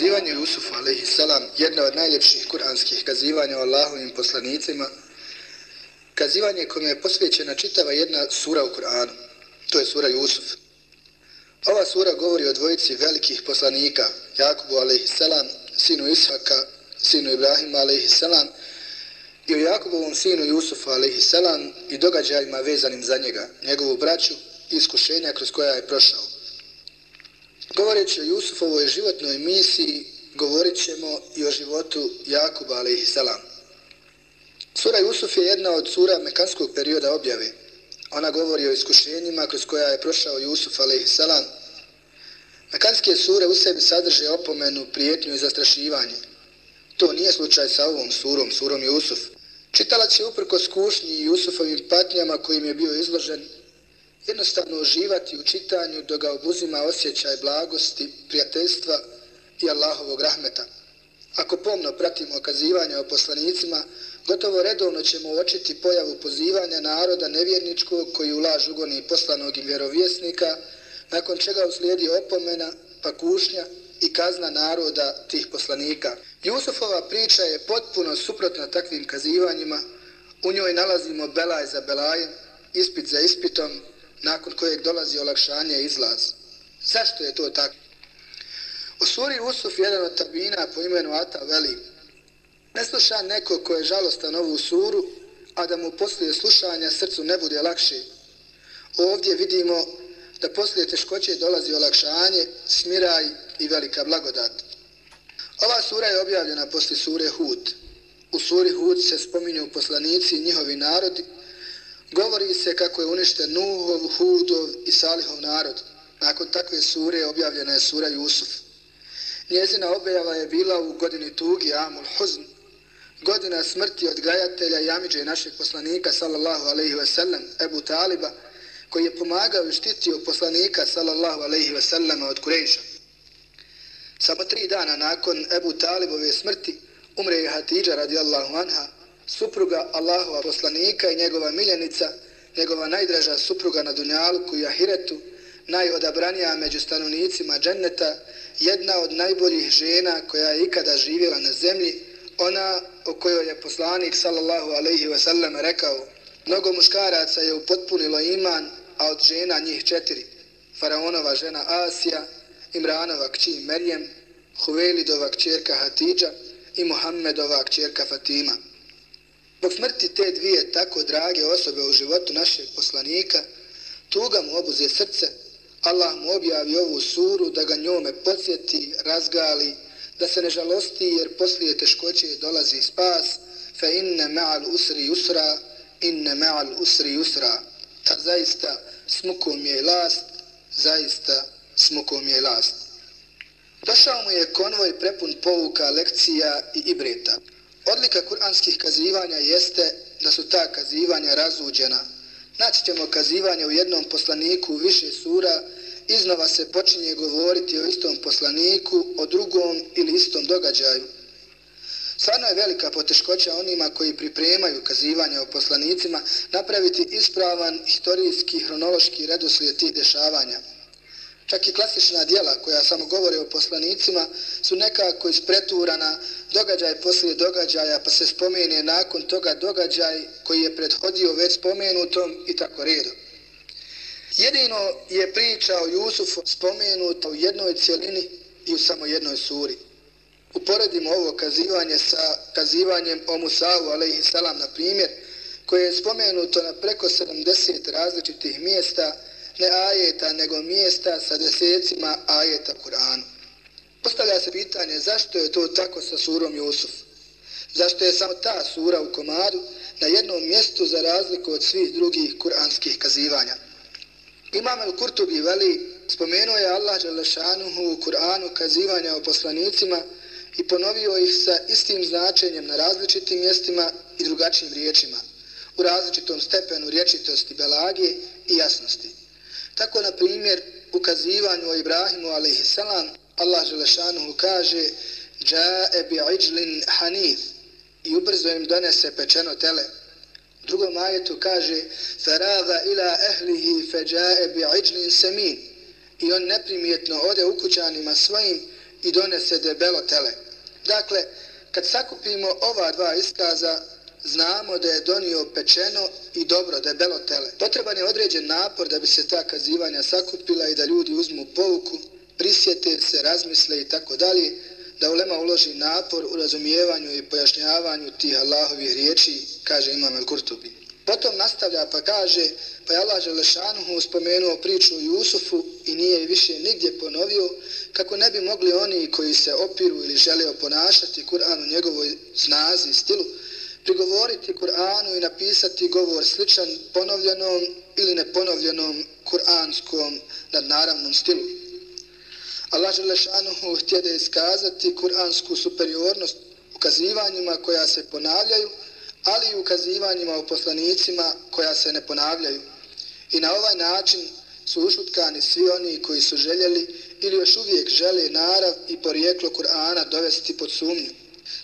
Kazivanje Jusufa alaihi salam jedna od najljepših kuranskih kazivanja o Allahovim poslanicima. Kazivanje kome je posvećena čitava jedna sura u Kur'anu. To je sura Jusuf. Ova sura govori o dvojici velikih poslanika, Jakubu alaihi salam, sinu Ishaka, sinu Ibrahima alaihi salam, i o Jakubovom sinu Jusufu alaihi salam i događajima vezanim za njega, njegovu braću i iskušenja kroz koja je prošao. Govoreći o Jusufovoj životnoj misiji, govorit ćemo i o životu Jakuba, alaihi salam. Sura Jusuf je jedna od sura mekanskog perioda objave. Ona govori o iskušenjima kroz koja je prošao Jusuf, alaihi salam. Mekanske sure u sebi sadrže opomenu, prijetnju i zastrašivanje. To nije slučaj sa ovom surom, surom Jusuf. Čitalac je uprko skušnji i Jusufovim patnjama kojim je bio izložen, jednostavno uživati u čitanju do ga obuzima osjećaj blagosti, prijateljstva i Allahovog rahmeta. Ako pomno pratimo okazivanje o poslanicima, gotovo redovno ćemo uočiti pojavu pozivanja naroda nevjerničkog koji ulaž ugoni poslanog i vjerovjesnika, nakon čega uslijedi opomena, pa kušnja i kazna naroda tih poslanika. Jusufova priča je potpuno suprotna takvim kazivanjima. U njoj nalazimo belaj za belajem, ispit za ispitom, nakon kojeg dolazi olakšanje i izlaz. Zašto je to tako? U suri Usuf jedan od tabina po imenu Ata veli Ne sluša neko ko je žalostan ovu suru, a da mu poslije slušanja srcu ne bude lakše. Ovdje vidimo da poslije teškoće dolazi olakšanje, smiraj i velika blagodat. Ova sura je objavljena poslije sure Hud. U suri Hud se spominju poslanici i njihovi narodi, Govori se kako je uništen Nuhov, Hudov i Salihov narod. Nakon takve sure objavljena je sura Jusuf. Njezina objava je bila u godini tugi Amul Huzn, godina smrti odgajatelja i amiđe našeg poslanika, sallallahu alaihi ve sellem, Ebu Taliba, koji je pomagao i štitio poslanika, sallallahu alaihi ve sellem, od Kurejša. Samo tri dana nakon Ebu Talibove smrti umre je Hatidža radijallahu anha, supruga Allahova poslanika i njegova miljenica, njegova najdraža supruga na Dunjalku i Ahiretu, najodabranija među stanovnicima dženneta, jedna od najboljih žena koja je ikada živjela na zemlji, ona o kojoj je poslanik sallallahu alaihi ve sellem rekao, mnogo muškaraca je upotpunilo iman, a od žena njih četiri, faraonova žena Asija, Imranova kći Merjem, Huvelidova kćerka Hatidža i Muhammedova kćerka Fatima. Zbog smrti te dvije tako drage osobe u životu našeg poslanika, tuga mu obuze srce, Allah mu objavi ovu suru da ga njome podsjeti, razgali, da se ne žalosti jer poslije teškoće dolazi spas, fe inne ma'al usri usra, inne ma'al usri usra. Ta zaista smukom je last, zaista smukom je last. Došao mu je konvoj prepun pouka, lekcija i ibreta. Odlika kuranskih kazivanja jeste da su ta kazivanja razuđena. Naći ćemo kazivanje u jednom poslaniku više sura, iznova se počinje govoriti o istom poslaniku, o drugom ili istom događaju. Stvarno je velika poteškoća onima koji pripremaju kazivanje o poslanicima napraviti ispravan historijski, hronološki redoslijed tih dešavanja. Čak i klasična dijela koja samo govore o poslanicima su nekako ispreturana događaj poslije događaja pa se spomene nakon toga događaj koji je prethodio već spomenutom i tako redom. Jedino je priča o Jusufu spomenuta u jednoj cijelini i u samo jednoj suri. Uporedimo ovo kazivanje sa kazivanjem o Musavu, alaihissalam, na primjer, koje je spomenuto na preko 70 različitih mjesta, ne ajeta, nego mjesta sa desecima ajeta Kur'anu. Postavlja se pitanje zašto je to tako sa surom Jusuf? Zašto je samo ta sura u komadu na jednom mjestu za razliku od svih drugih kuranskih kazivanja? Imam al-Kurtubi veli, spomenuo je Allah Đalešanuhu u Kur'anu kazivanja o poslanicima i ponovio ih sa istim značenjem na različitim mjestima i drugačijim riječima, u različitom stepenu riječitosti, belage i jasnosti. Tako, na primjer, u kazivanju o Ibrahimu, alaihissalam, Allah Želešanuhu kaže Džae bi iđlin hanif i ubrzo im donese pečeno tele. U drugom ajetu kaže Faraga ila ehlihi fe džae bi iđlin semin i on neprimjetno ode u kućanima svojim i donese debelo tele. Dakle, kad sakupimo ova dva iskaza, znamo da je donio pečeno i dobro debelo tele. Potreban je određen napor da bi se ta kazivanja sakupila i da ljudi uzmu pouku, prisjete se, razmisle i tako dalje, da ulema uloži napor u razumijevanju i pojašnjavanju tih Allahovih riječi, kaže Imam Al-Kurtubi. Potom nastavlja pa kaže, pa je Allah Želešanuhu spomenuo priču o Jusufu i nije više nigdje ponovio, kako ne bi mogli oni koji se opiru ili žele oponašati Kur'an u njegovoj snazi i stilu, prigovoriti Kur'anu i napisati govor sličan ponovljenom ili neponovljenom kur'anskom nadnaravnom stilu. Allah Želešanuhu htjede iskazati kur'ansku superiornost ukazivanjima koja se ponavljaju, ali i ukazivanjima u poslanicima koja se ne ponavljaju. I na ovaj način su ušutkani svi oni koji su željeli ili još uvijek žele narav i porijeklo Kur'ana dovesti pod sumnju.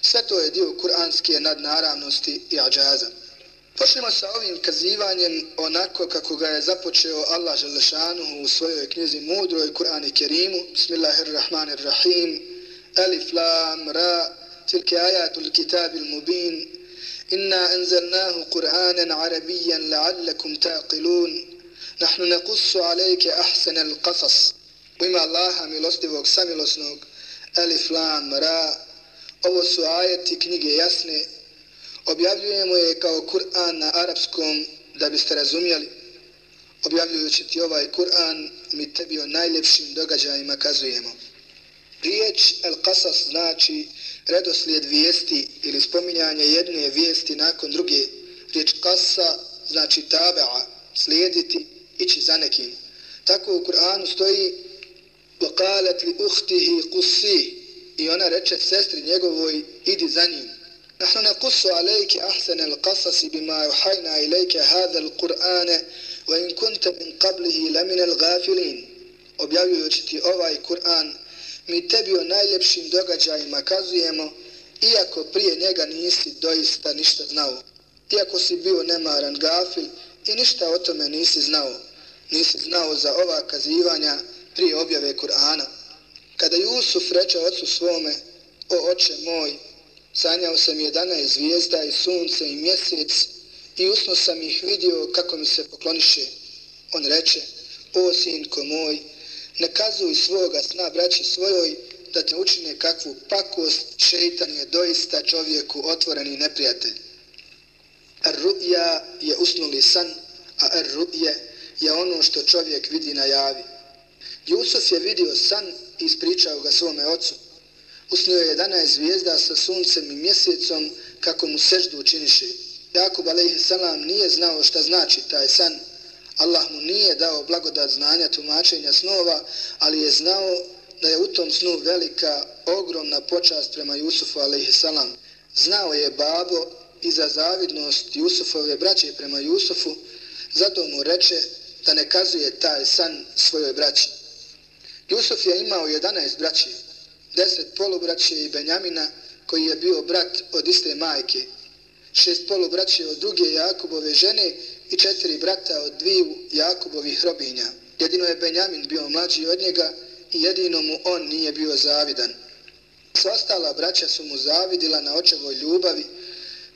Sve to je dio kur'anske nadnaravnosti i ađaza. Počnemo sa ovim kazivanjem onako kako ga je započeo Allah Želešanuhu u svojoj knjizi Mudroj Kur'an i Kerimu. Bismillahirrahmanirrahim. Alif, lam, ra, tilke ajatul kitabil mubin. Inna enzelnahu Kur'anen arabijan la'allakum taqilun. Nahnu nekussu alejke ahsene qasas. U ima Allaha milostivog samilosnog. Alif, lam, ra. Ovo su ajeti knjige jasne objavljujemo je kao Kur'an na arapskom da biste razumjeli. Objavljujući ti ovaj Kur'an, mi tebi o najljepšim događajima kazujemo. Riječ El-Qasas znači redoslijed vijesti ili spominjanje jedne vijesti nakon druge. Riječ Qasa znači tabe'a, slijediti, ići za nekim. Tako u Kur'anu stoji وَقَالَتْ لِأُخْتِهِ قُسِّهِ i ona reče sestri njegovoj, idi za njim. نحن نقص عليك أحسن القصص بما يوحينا إليك هذا القرآن وإن كنت من قبله لمن الغافلين objavljujući ti ovaj Kur'an, mi tebi o najljepšim događajima kazujemo, iako prije njega nisi doista ništa znao. Iako si bio nemaran gafil i ništa o tome nisi znao. Nisi znao za ova kazivanja prije objave Kur'ana. Kada Jusuf reče ocu svome, o oče moj, Sanjao sam 11 zvijezda i sunce i mjesec i usno sam ih vidio kako mi se pokloniše. On reče, o sinko moj, ne kazuj svoga sna braći svojoj da te učine kakvu pakost, šeitan je doista čovjeku otvoreni neprijatelj. Ar-ru'ja je usnuli san, a ar-ru'je je ono što čovjek vidi na javi. Jusuf je vidio san i ispričao ga svome ocu usnio je 11 zvijezda sa suncem i mjesecom kako mu seždu učiniše. Jakub a.s. nije znao šta znači taj san. Allah mu nije dao blagodat znanja tumačenja snova, ali je znao da je u tom snu velika, ogromna počast prema Jusufu a.s. Znao je babo i za zavidnost Jusufove braće prema Jusufu, zato mu reče da ne kazuje taj san svojoj braći. Jusuf je imao 11 braće, deset polubraće i Benjamina, koji je bio brat od iste majke, šest polubraće od druge Jakubove žene i četiri brata od dviju Jakubovih robinja. Jedino je Benjamin bio mlađi od njega i jedino mu on nije bio zavidan. Sva ostala braća su mu zavidila na očevoj ljubavi,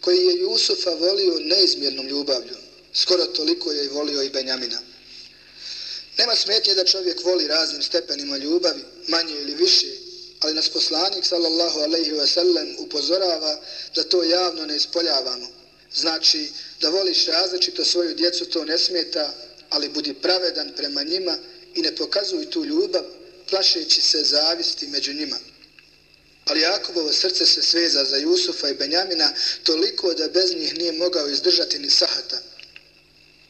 koji je Jusufa volio neizmjernom ljubavlju. Skoro toliko je i volio i Benjamina. Nema smetnje da čovjek voli raznim stepenima ljubavi, manje ili više, ali nas poslanik sallallahu alaihi wa sallam upozorava da to javno ne ispoljavamo. Znači, da voliš različito svoju djecu, to ne smeta, ali budi pravedan prema njima i ne pokazuj tu ljubav, plašeći se zavisti među njima. Ali Jakobovo srce se sveza za Jusufa i Benjamina toliko da bez njih nije mogao izdržati ni sahata.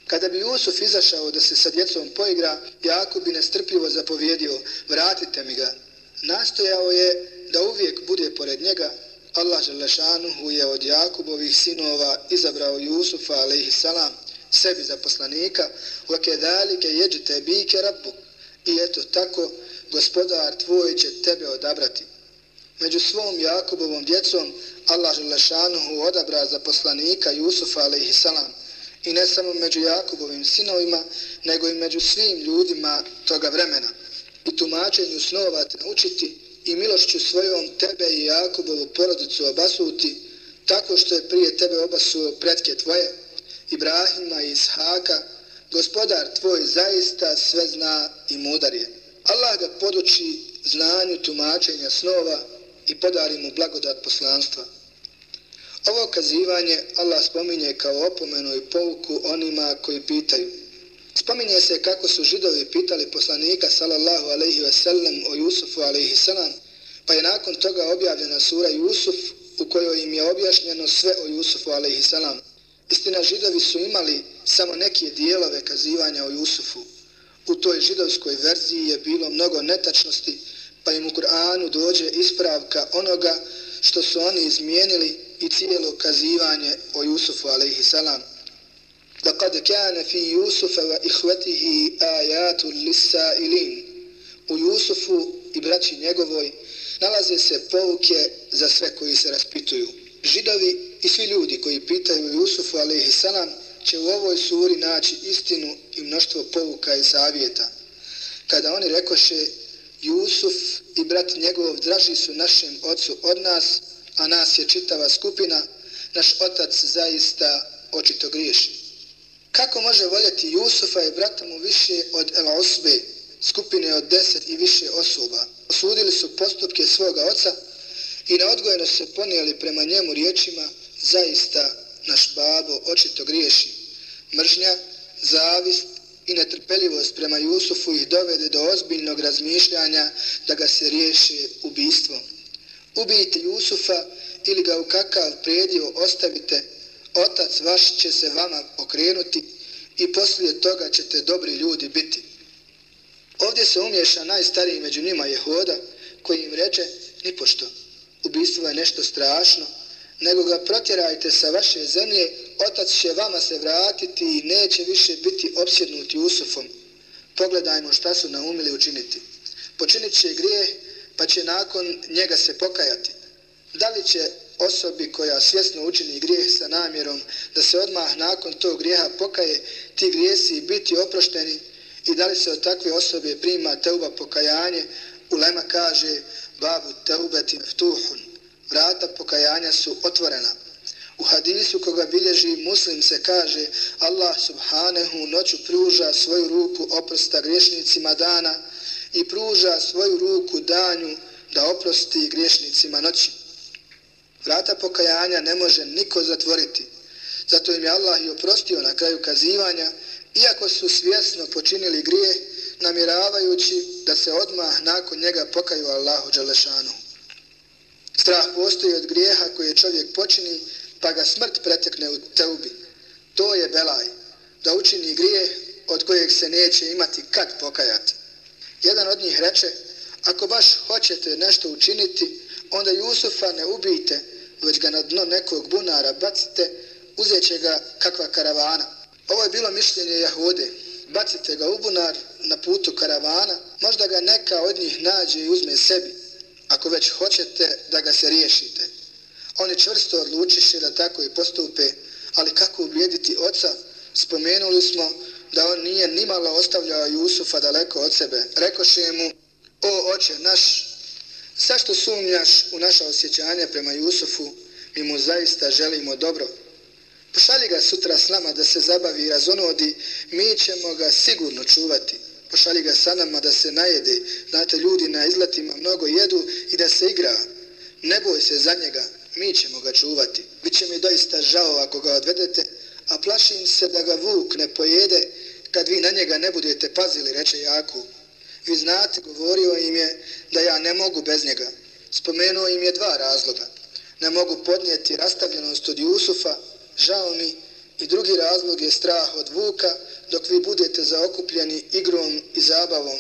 Kada bi Jusuf izašao da se sa djecom poigra, Jakub bi nestrpljivo zapovjedio, vratite mi ga, nastojao je da uvijek bude pored njega. Allah Želešanuhu je od Jakubovih sinova izabrao Jusufa a.s. sebi za poslanika وَكَذَلِكَ يَجْتَ بِيكَ رَبُّ I eto tako, gospodar tvoj će tebe odabrati. Među svom Jakubovom djecom Allah Želešanuhu odabra za poslanika Jusufa a.s. I ne samo među Jakubovim sinovima, nego i među svim ljudima toga vremena i tumačenju snova te naučiti i milošću svojom tebe i Jakubovu porodicu obasuti, tako što je prije tebe obasuo pretke tvoje, Ibrahima i Ishaka, gospodar tvoj zaista sve zna i mudar je. Allah ga poduči znanju tumačenja snova i podari mu blagodat poslanstva. Ovo kazivanje Allah spominje kao opomenu i pouku onima koji pitaju. Spominje se kako su židovi pitali poslanika sallallahu alaihi ve sellem o Jusufu alaihi selam, pa je nakon toga objavljena sura Jusuf u kojoj im je objašnjeno sve o Jusufu alaihi selam. Istina, židovi su imali samo neke dijelove kazivanja o Jusufu. U toj židovskoj verziji je bilo mnogo netačnosti, pa im u Kur'anu dođe ispravka onoga što su oni izmijenili i cijelo kazivanje o Jusufu alaihi salam. لقد كان في يوسف وإخوته آيات للسائلين U Jusufu i braći njegovoj nalaze se pouke za sve koji se raspituju. Židovi i svi ljudi koji pitaju Jusufu alaihi salam će u ovoj suri naći istinu i mnoštvo pouka i savjeta. Kada oni rekoše Jusuf i brat njegov draži su našem ocu od nas, a nas je čitava skupina, naš otac zaista očito griješi. Kako može voljeti Jusufa i brata mu više od El Osbe, skupine od deset i više osoba? Osudili su postupke svoga oca i neodgojeno se ponijeli prema njemu riječima zaista naš babo očito griješi. Mržnja, zavist i netrpeljivost prema Jusufu ih dovede do ozbiljnog razmišljanja da ga se riješi ubistvom. Ubijite Jusufa ili ga u kakav predio ostavite, otac vaš će se vama okrenuti i poslije toga ćete dobri ljudi biti. Ovdje se umješa najstariji među njima Jehoda koji im reče, nipošto, ubistvo je nešto strašno, nego ga protjerajte sa vaše zemlje, otac će vama se vratiti i neće više biti opsjednuti Usufom. Pogledajmo šta su naumili učiniti. Počinit će grijeh, pa će nakon njega se pokajati. Da li će osobi koja svjesno učini grijeh sa namjerom da se odmah nakon tog grijeha pokaje, ti grijesi biti oprošteni i da li se od takve osobe prima teuba pokajanje, Ulema kaže, babu teubeti meftuhun, vrata pokajanja su otvorena. U hadisu koga bilježi muslim se kaže Allah subhanehu noću pruža svoju ruku oprosta griješnicima dana i pruža svoju ruku danju da oprosti griješnicima noći. Vrata pokajanja ne može niko zatvoriti. Zato im je Allah i oprostio na kraju kazivanja, iako su svjesno počinili grije, namiravajući da se odmah nakon njega pokaju Allahu Đalešanu. Strah postoji od grijeha koje čovjek počini, pa ga smrt pretekne u teubi. To je belaj, da učini grije od kojeg se neće imati kad pokajati. Jedan od njih reče, ako baš hoćete nešto učiniti, onda Jusufa ne ubijte, već ga na dno nekog bunara bacite, uzet će ga kakva karavana. Ovo je bilo mišljenje Jahude. Bacite ga u bunar na putu karavana, možda ga neka od njih nađe i uzme sebi ako već hoćete da ga se riješite. Oni čvrsto odlučiše da tako i postupe, ali kako ubijediti oca, spomenuli smo da on nije nimalo ostavljao Jusufa daleko od sebe. Rekoše mu, o oče naš, Sašto sumnjaš u naša osjećanja prema Jusufu, mi mu zaista želimo dobro. Pošalji ga sutra s nama da se zabavi i razonodi, mi ćemo ga sigurno čuvati pošalji ga sa nama da se najede. Znate, ljudi na izletima mnogo jedu i da se igra. Ne boj se za njega, mi ćemo ga čuvati. Biće mi doista žao ako ga odvedete, a plašim se da ga vuk ne pojede kad vi na njega ne budete pazili, reče Jakub. Vi znate, govorio im je da ja ne mogu bez njega. Spomenuo im je dva razloga. Ne mogu podnijeti rastavljenost od Jusufa, žao mi, i drugi razlog je strah od vuka, dok vi budete zaokupljeni igrom i zabavom.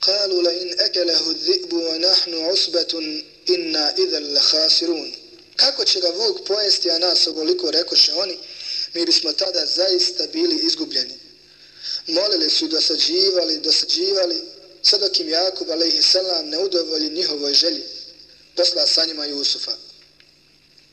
Kalu la in ekelehu dhibu wa nahnu usbatun inna idhal khasirun. Kako će ga vuk pojesti, a nas ovoliko rekoše oni, mi bismo tada zaista bili izgubljeni. Molili su dosađivali, dosađivali, sad dok im Jakub a.s. ne udovolji njihovoj želji, posla sa njima Jusufa.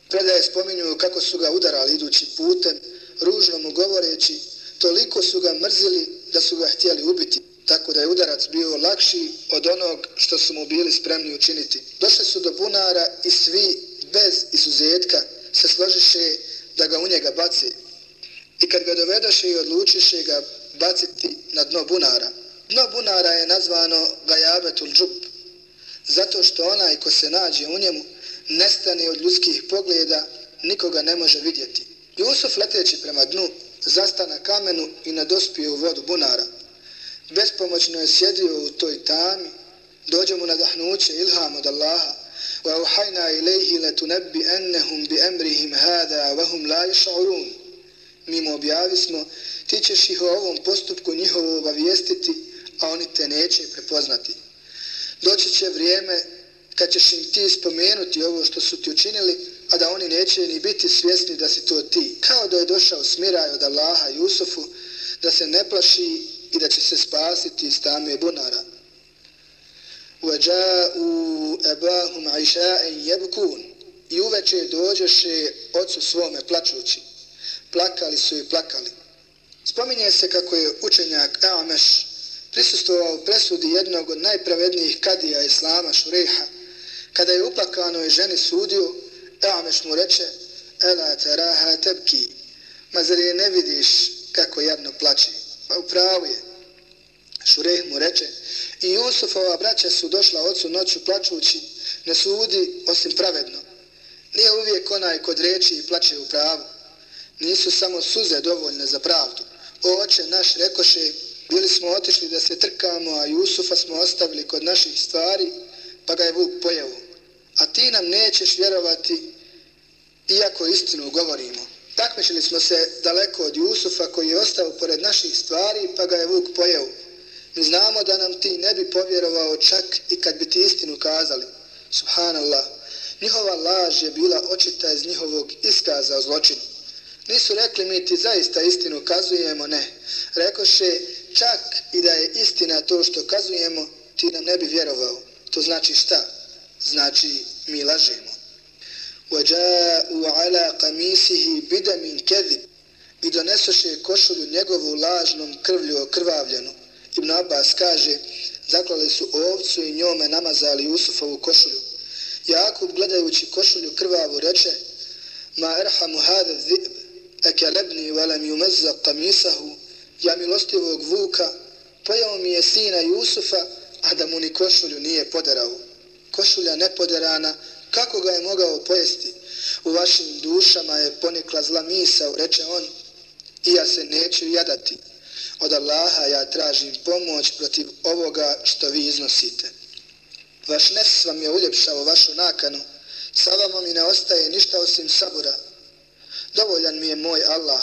Predaje spominju kako su ga udarali idući putem, ružno mu govoreći, toliko su ga mrzili da su ga htjeli ubiti. tako da je udarac bio lakši od onog što su mu bili spremni učiniti. Došli su do bunara i svi, bez izuzetka, se složiše da ga u njega baci. I kad ga dovedaše i odlučiše ga baciti na dno bunara. Dno bunara je nazvano Gajabetul Džub, zato što onaj ko se nađe u njemu nestane od ljudskih pogleda, nikoga ne može vidjeti. Jusuf leteći prema dnu, zastana kamenu i nadospije u vodu bunara. Bespomoćno je sjedio u toj tami, dođe mu nadahnuće ilham od Allaha, wa إِلَيْهِ لَتُنَبِّئَنَّهُمْ بِأَمْرِهِمْ هَذَا bi لَا يَشْعُرُونَ vahum la. Mi mu objavismo, ti ćeš ih o ovom postupku njihovo obavijestiti, a oni te neće prepoznati. Doći će vrijeme kad ćeš im ti spomenuti ovo što su ti učinili, a da oni neće ni biti svjesni da si to ti. Kao da je došao smiraj od Allaha Jusufu, da se ne plaši i da će se spasiti iz tame bunara. وَجَاءُوا أَبَاهُمْ عِشَاءً يَبْكُونَ I uveče dođeše ocu svome plačući. Plakali su i plakali. Spominje se kako je učenjak Ameš prisustovao presudi jednog od najpravednijih kadija Islama Šureha. Kada je uplakanoj ženi sudio, Eameš mu reče, Ela taraha tebki, ma zar je ne vidiš kako jedno plače? Pa upravo je. Šureh mu reče, i Jusufova braća su došla ocu noću plačući, ne sudi osim pravedno. Nije uvijek onaj kod reči i plaće u pravu. Nisu samo suze dovoljne za pravdu. O oče naš rekoše, bili smo otišli da se trkamo, a Jusufa smo ostavili kod naših stvari, pa ga je Vuk pojevo. A ti nam nećeš vjerovati, iako istinu govorimo. Takmičili smo se daleko od Jusufa koji je ostao pored naših stvari, pa ga je Vuk pojeo. Mi znamo da nam ti ne bi povjerovao čak i kad bi ti istinu kazali. Subhanallah, njihova laž je bila očita iz njihovog iskaza o zločinu. Nisu rekli mi ti zaista istinu kazujemo, ne. Rekoše, čak i da je istina to što kazujemo, ti nam ne bi vjerovao. To znači šta? Znači, mi lažemo. وَجَاءُوا عَلَى قَمِيسِهِ بِدَمٍ كَذِبٍ I donesoše košulju njegovu lažnom krvlju okrvavljenu. Ibn Abbas kaže, zaklali su ovcu i njome namazali Jusufovu košulju. Jakub, gledajući košulju krvavu, reče, Ma erhamu hada zib, eke lebni velem jumezza kamisahu, ja milostivog vuka, pojao mi je sina Jusufa, a da mu ni košulju nije poderao. Košulja nepoderana, kako ga je mogao pojesti? U vašim dušama je ponikla zla misao, reče on, i ja se neću jadati. Od Allaha ja tražim pomoć protiv ovoga što vi iznosite. Vaš nefs vam je uljepšao vašu nakanu, sa vama mi ne ostaje ništa osim sabura. Dovoljan mi je moj Allah.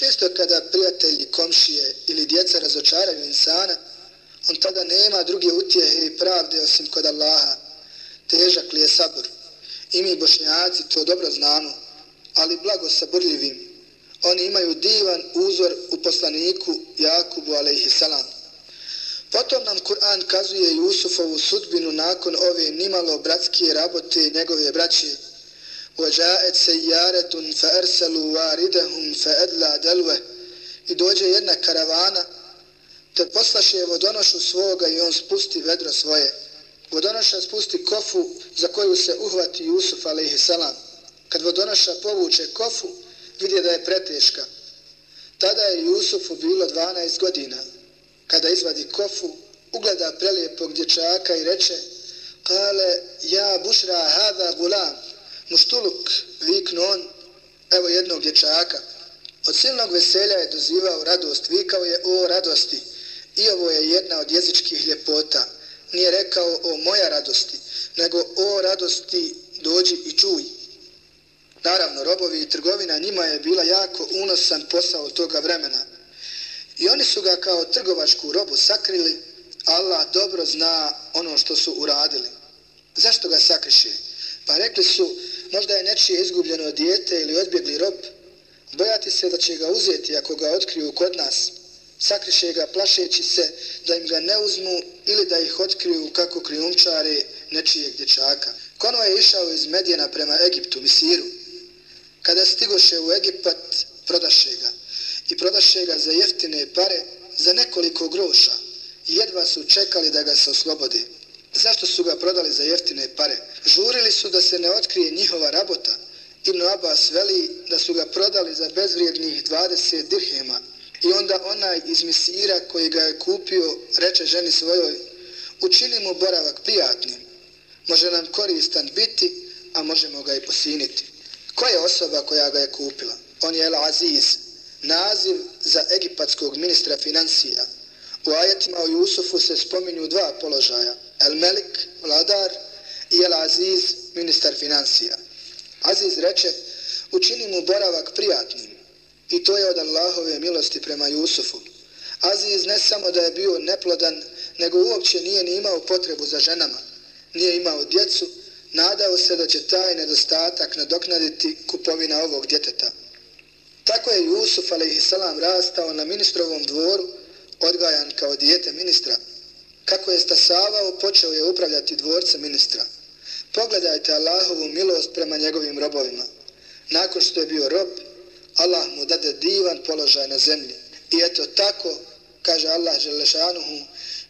Često kada prijatelji, komšije ili djeca razočaraju insana, on tada nema druge utjehe i pravde osim kod Allaha. Težak li je sabur? I mi bošnjaci to dobro znamo, ali blago saburljivim oni imaju divan uzor u poslaniku Jakubu a.s. Potom nam Kur'an kazuje Jusufovu sudbinu nakon ove nimalo bratske rabote njegove braće. وَجَاءَتْ سَيَّارَةٌ فَأَرْسَلُوا وَارِدَهُمْ فَأَدْلَا دَلْوَهِ I dođe jedna karavana, te poslaše vodonošu svoga i on spusti vedro svoje. Vodonoša spusti kofu za koju se uhvati Jusuf alaihissalam. Kad vodonoša povuče kofu, vidje da je preteška. Tada je Jusufu bilo 12 godina. Kada izvadi kofu, ugleda prelijepog dječaka i reče Kale, ja bušra hada gulam, muštuluk, viknu on, evo jednog dječaka. Od silnog veselja je dozivao radost, vikao je o radosti. I ovo je jedna od jezičkih ljepota. Nije rekao o moja radosti, nego o radosti dođi i čuj. Naravno, robovi i trgovina njima je bila jako unosan posao toga vremena. I oni su ga kao trgovačku robu sakrili, Allah dobro zna ono što su uradili. Zašto ga sakriše? Pa rekli su, možda je nečije izgubljeno dijete ili odbjegli rob, bojati se da će ga uzeti ako ga otkriju kod nas. Sakriše ga plašeći se da im ga ne uzmu ili da ih otkriju kako krijumčare nečijeg dječaka. Kono je išao iz Medijena prema Egiptu, Misiru, kada stigoše u Egipat, prodaše ga. I prodaše ga za jeftine pare, za nekoliko groša. jedva su čekali da ga se oslobodi. Zašto su ga prodali za jeftine pare? Žurili su da se ne otkrije njihova rabota. Ibn Abbas veli da su ga prodali za bezvrijednih 20 dirhema. I onda onaj iz Misira koji ga je kupio reče ženi svojoj učini mu boravak prijatnim. Može nam koristan biti, a možemo ga i posiniti. Ko je osoba koja ga je kupila? On je El Aziz, naziv za egipatskog ministra financija. U ajetima o Jusufu se spominju dva položaja. El Melik, vladar, i El Aziz, ministar financija. Aziz reče, učini mu boravak prijatnim. I to je od Allahove milosti prema Jusufu. Aziz ne samo da je bio neplodan, nego uopće nije ni imao potrebu za ženama. Nije imao djecu, nadao se da će taj nedostatak nadoknaditi kupovina ovog djeteta. Tako je Jusuf a.s. rastao na ministrovom dvoru, odgajan kao dijete ministra. Kako je stasavao, počeo je upravljati dvorce ministra. Pogledajte Allahovu milost prema njegovim robovima. Nakon što je bio rob, Allah mu dade divan položaj na zemlji. I eto tako, kaže Allah Želešanuhu,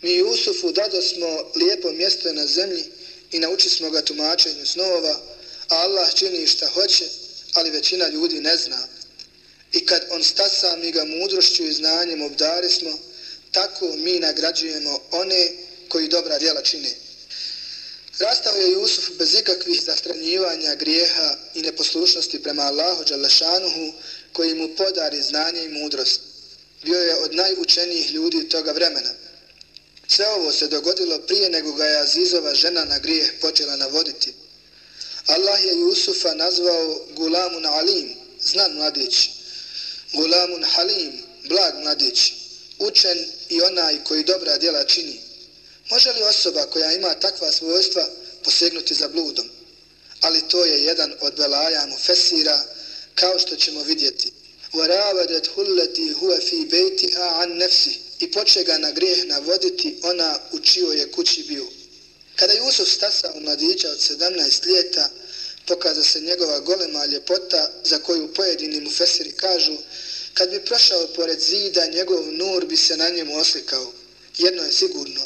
mi Jusufu dado smo lijepo mjesto na zemlji i nauči smo ga tumačenju snova, a Allah čini šta hoće, ali većina ljudi ne zna. I kad on stasa, mi ga mudrošću i znanjem obdari smo, tako mi nagrađujemo one koji dobra djela čine. Rastao je Jusuf bez ikakvih zastranjivanja, grijeha i neposlušnosti prema Allahu Đalešanuhu koji mu podari znanje i mudrost. Bio je od najučenijih ljudi toga vremena. Sve ovo se dogodilo prije nego ga je Azizova žena na grijeh počela navoditi. Allah je Jusufa nazvao Gulamun Alim, znan mladić. Gulamun Halim, blag mladić, učen i onaj koji dobra djela čini. Može li osoba koja ima takva svojstva posegnuti za bludom? Ali to je jedan od belaja mu fesira, kao što ćemo vidjeti. وَرَاوَدَتْ هُلَّتِي هُوَ فِي بَيْتِهَا عَنْ نَفْسِهِ i poče ga na grijeh navoditi ona u čijoj je kući bio. Kada Jusuf stasa u mladića od 17 ljeta, pokaza se njegova golema ljepota za koju pojedini mu fesiri kažu kad bi prošao pored zida, njegov nur bi se na njemu oslikao. Jedno je sigurno.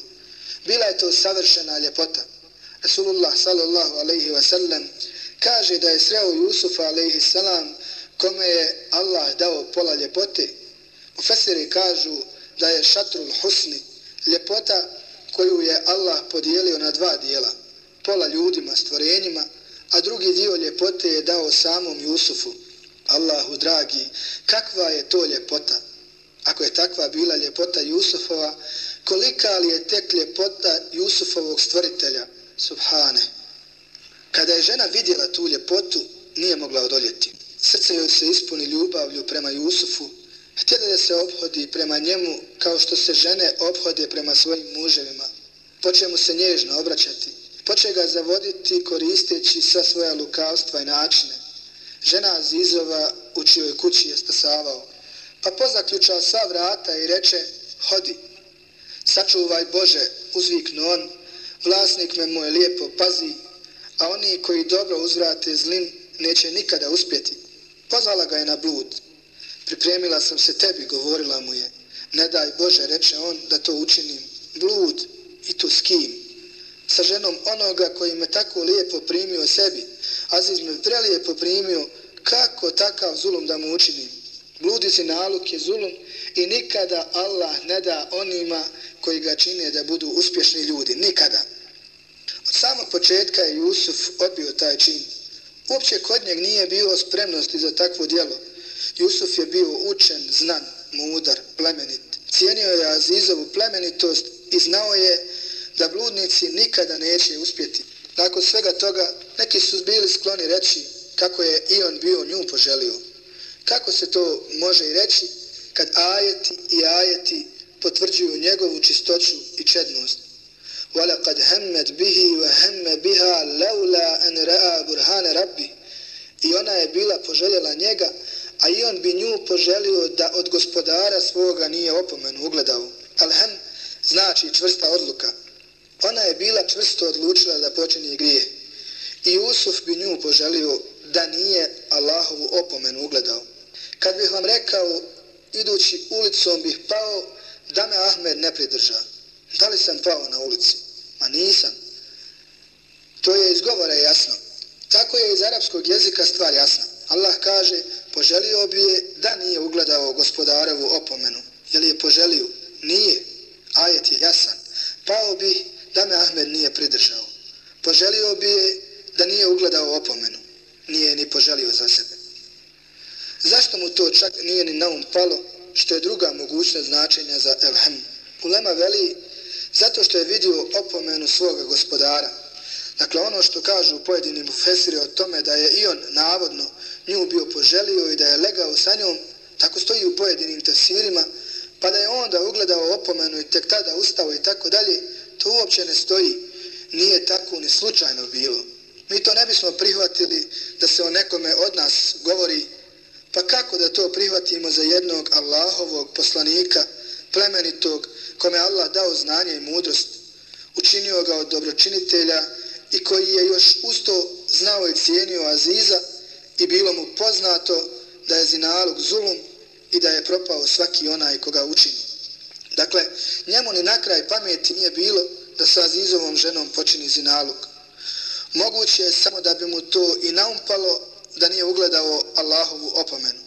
Bila je to savršena ljepota. Rasulullah sallallahu alaihi wa sallam kaže da je sreo Jusufa alaihi salam kome je Allah dao pola ljepote. U fesiri kažu da je šatrul husni, ljepota koju je Allah podijelio na dva dijela, pola ljudima, stvorenjima, a drugi dio ljepote je dao samom Jusufu. Allahu dragi, kakva je to ljepota? Ako je takva bila ljepota Jusufova, kolika li je tek ljepota Jusufovog stvoritelja? Subhane. Kada je žena vidjela tu ljepotu, nije mogla odoljeti. Srce joj se ispuni ljubavlju prema Jusufu, Htjela da se obhodi prema njemu kao što se žene obhode prema svojim muževima. Poče mu se nježno obraćati. Poče ga zavoditi koristeći sva svoja lukavstva i načine. Žena Azizova u čijoj kući je stasavao. Pa pozaključa sva vrata i reče, hodi. Sačuvaj Bože, uzviknu on, vlasnik me moje lijepo pazi, a oni koji dobro uzvrate zlim neće nikada uspjeti. Pozvala ga je na blud pripremila sam se tebi, govorila mu je. Ne daj Bože, reče on, da to učinim. Blud i tu s kim? Sa ženom onoga koji me tako lijepo primio sebi. Aziz me prelijepo primio, kako takav zulum da mu učinim? Bludi si naluk je zulum i nikada Allah ne da onima koji ga čine da budu uspješni ljudi. Nikada. Od samog početka je Jusuf odbio taj čin. Uopće kod njeg nije bilo spremnosti za takvo djelo. Jusuf je bio učen, znan, mudar, plemenit. Cijenio je Azizovu plemenitost i znao je da bludnici nikada neće uspjeti. Nakon svega toga, neki su bili skloni reći kako je i on bio nju poželio. Kako se to može i reći kad ajeti i ajeti potvrđuju njegovu čistoću i čednost. وَلَقَدْ هَمَّتْ بِهِ وَهَمَّ بِهَا لَوْلَا أَنْ رَأَى بُرْهَانَ رَبِّ I ona je bila poželjela njega, a i on bi nju poželio da od gospodara svoga nije opomenu ugledao. Alhem znači čvrsta odluka. Ona je bila čvrsto odlučila da počinje grije. I Usuf bi nju poželio da nije Allahovu opomenu ugledao. Kad bih vam rekao, idući ulicom bih pao, da me Ahmed ne pridrža. Da li sam pao na ulici? Ma nisam. To je iz govora jasno. Tako je iz arapskog jezika stvar jasna. Allah kaže, poželio bi je da nije ugledao gospodarevu opomenu. Je li je poželio? Nije. Ajet je jasan. Pao bi da me Ahmed nije pridržao. Poželio bi je da nije ugledao opomenu. Nije ni poželio za sebe. Zašto mu to čak nije ni naum palo, što je druga mogućnost značenja za Elhem? Ulema veli, zato što je vidio opomenu svoga gospodara. Dakle, ono što kažu pojedini mufesiri o tome da je i on navodno nju bio poželio i da je legao sa njom, tako stoji u pojedinim tefsirima, pa da je onda ugledao opomenu i tek tada ustao i tako dalje, to uopće ne stoji. Nije tako ni slučajno bilo. Mi to ne bismo prihvatili da se o nekome od nas govori, pa kako da to prihvatimo za jednog Allahovog poslanika, plemenitog, kome Allah dao znanje i mudrost, učinio ga od dobročinitelja i koji je još usto znao i cijenio Aziza i bilo mu poznato da je zinalog zulum i da je propao svaki onaj koga učini. Dakle, njemu ni na kraj pameti nije bilo da sa Azizovom ženom počini zinalog. Moguće je samo da bi mu to i naumpalo da nije ugledao Allahovu opomenu.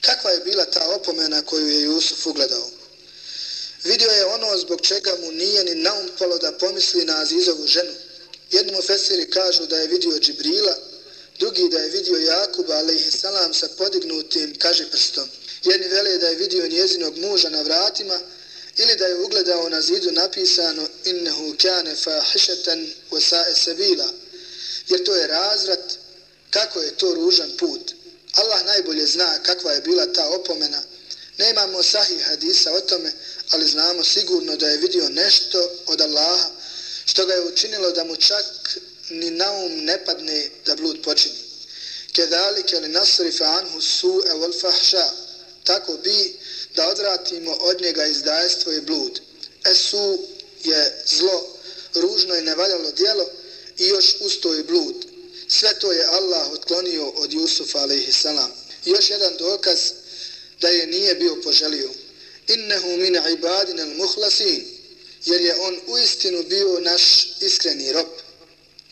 Kakva je bila ta opomena koju je Jusuf ugledao? Vidio je ono zbog čega mu nije ni naumpalo da pomisli na Azizovu ženu. Jedni mu fesiri kažu da je vidio Džibrila, drugi da je vidio Jakuba, ali ih salam sa podignutim kaži prstom. Jedni vele da je vidio njezinog muža na vratima ili da je ugledao na zidu napisano innehu kane fahišetan wasae sebila, jer to je razrat kako je to ružan put. Allah najbolje zna kakva je bila ta opomena. Nemamo sahih hadisa o tome, ali znamo sigurno da je vidio nešto od Allaha, što ga je učinilo da mu čak ni naum ne padne da blud počini. Kedalike li nasrifa anhu su evol fahša. Tako bi da odvratimo od njega izdajstvo i blud. Esu je zlo, ružno i nevaljalo dijelo i još usto i blud. Sve to je Allah otklonio od Jusufa a.s. Još jedan dokaz da je nije bio poželio innehu min ibadina al-muhlasin, jer je on u istinu bio naš iskreni rob.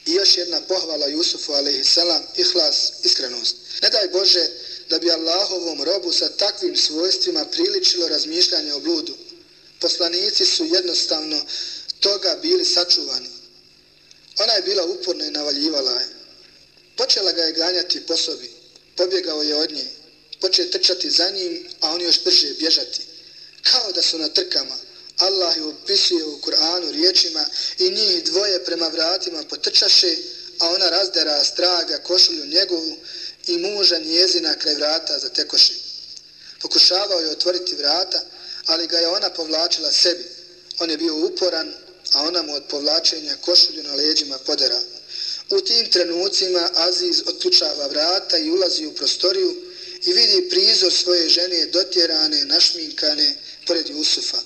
I još jedna pohvala Jusufu a.s. ihlas, iskrenost. Ne daj Bože da bi Allahovom robu sa takvim svojstvima priličilo razmišljanje o bludu. Poslanici su jednostavno toga bili sačuvani. Ona je bila uporna i navaljivala je. Počela ga je ganjati po sobi. Pobjegao je od nje. Poče trčati za njim, a on još brže bježati kao da su na trkama. Allah je opisuje u Kur'anu riječima i njih dvoje prema vratima potrčaše, a ona razdera straga košulju njegovu i muža njezina kraj vrata za tekoši. Pokušavao je otvoriti vrata, ali ga je ona povlačila sebi. On je bio uporan, a ona mu od povlačenja košulju na leđima podera. U tim trenucima Aziz otključava vrata i ulazi u prostoriju i vidi prizor svoje žene dotjerane, našminkane, pored Jusufa.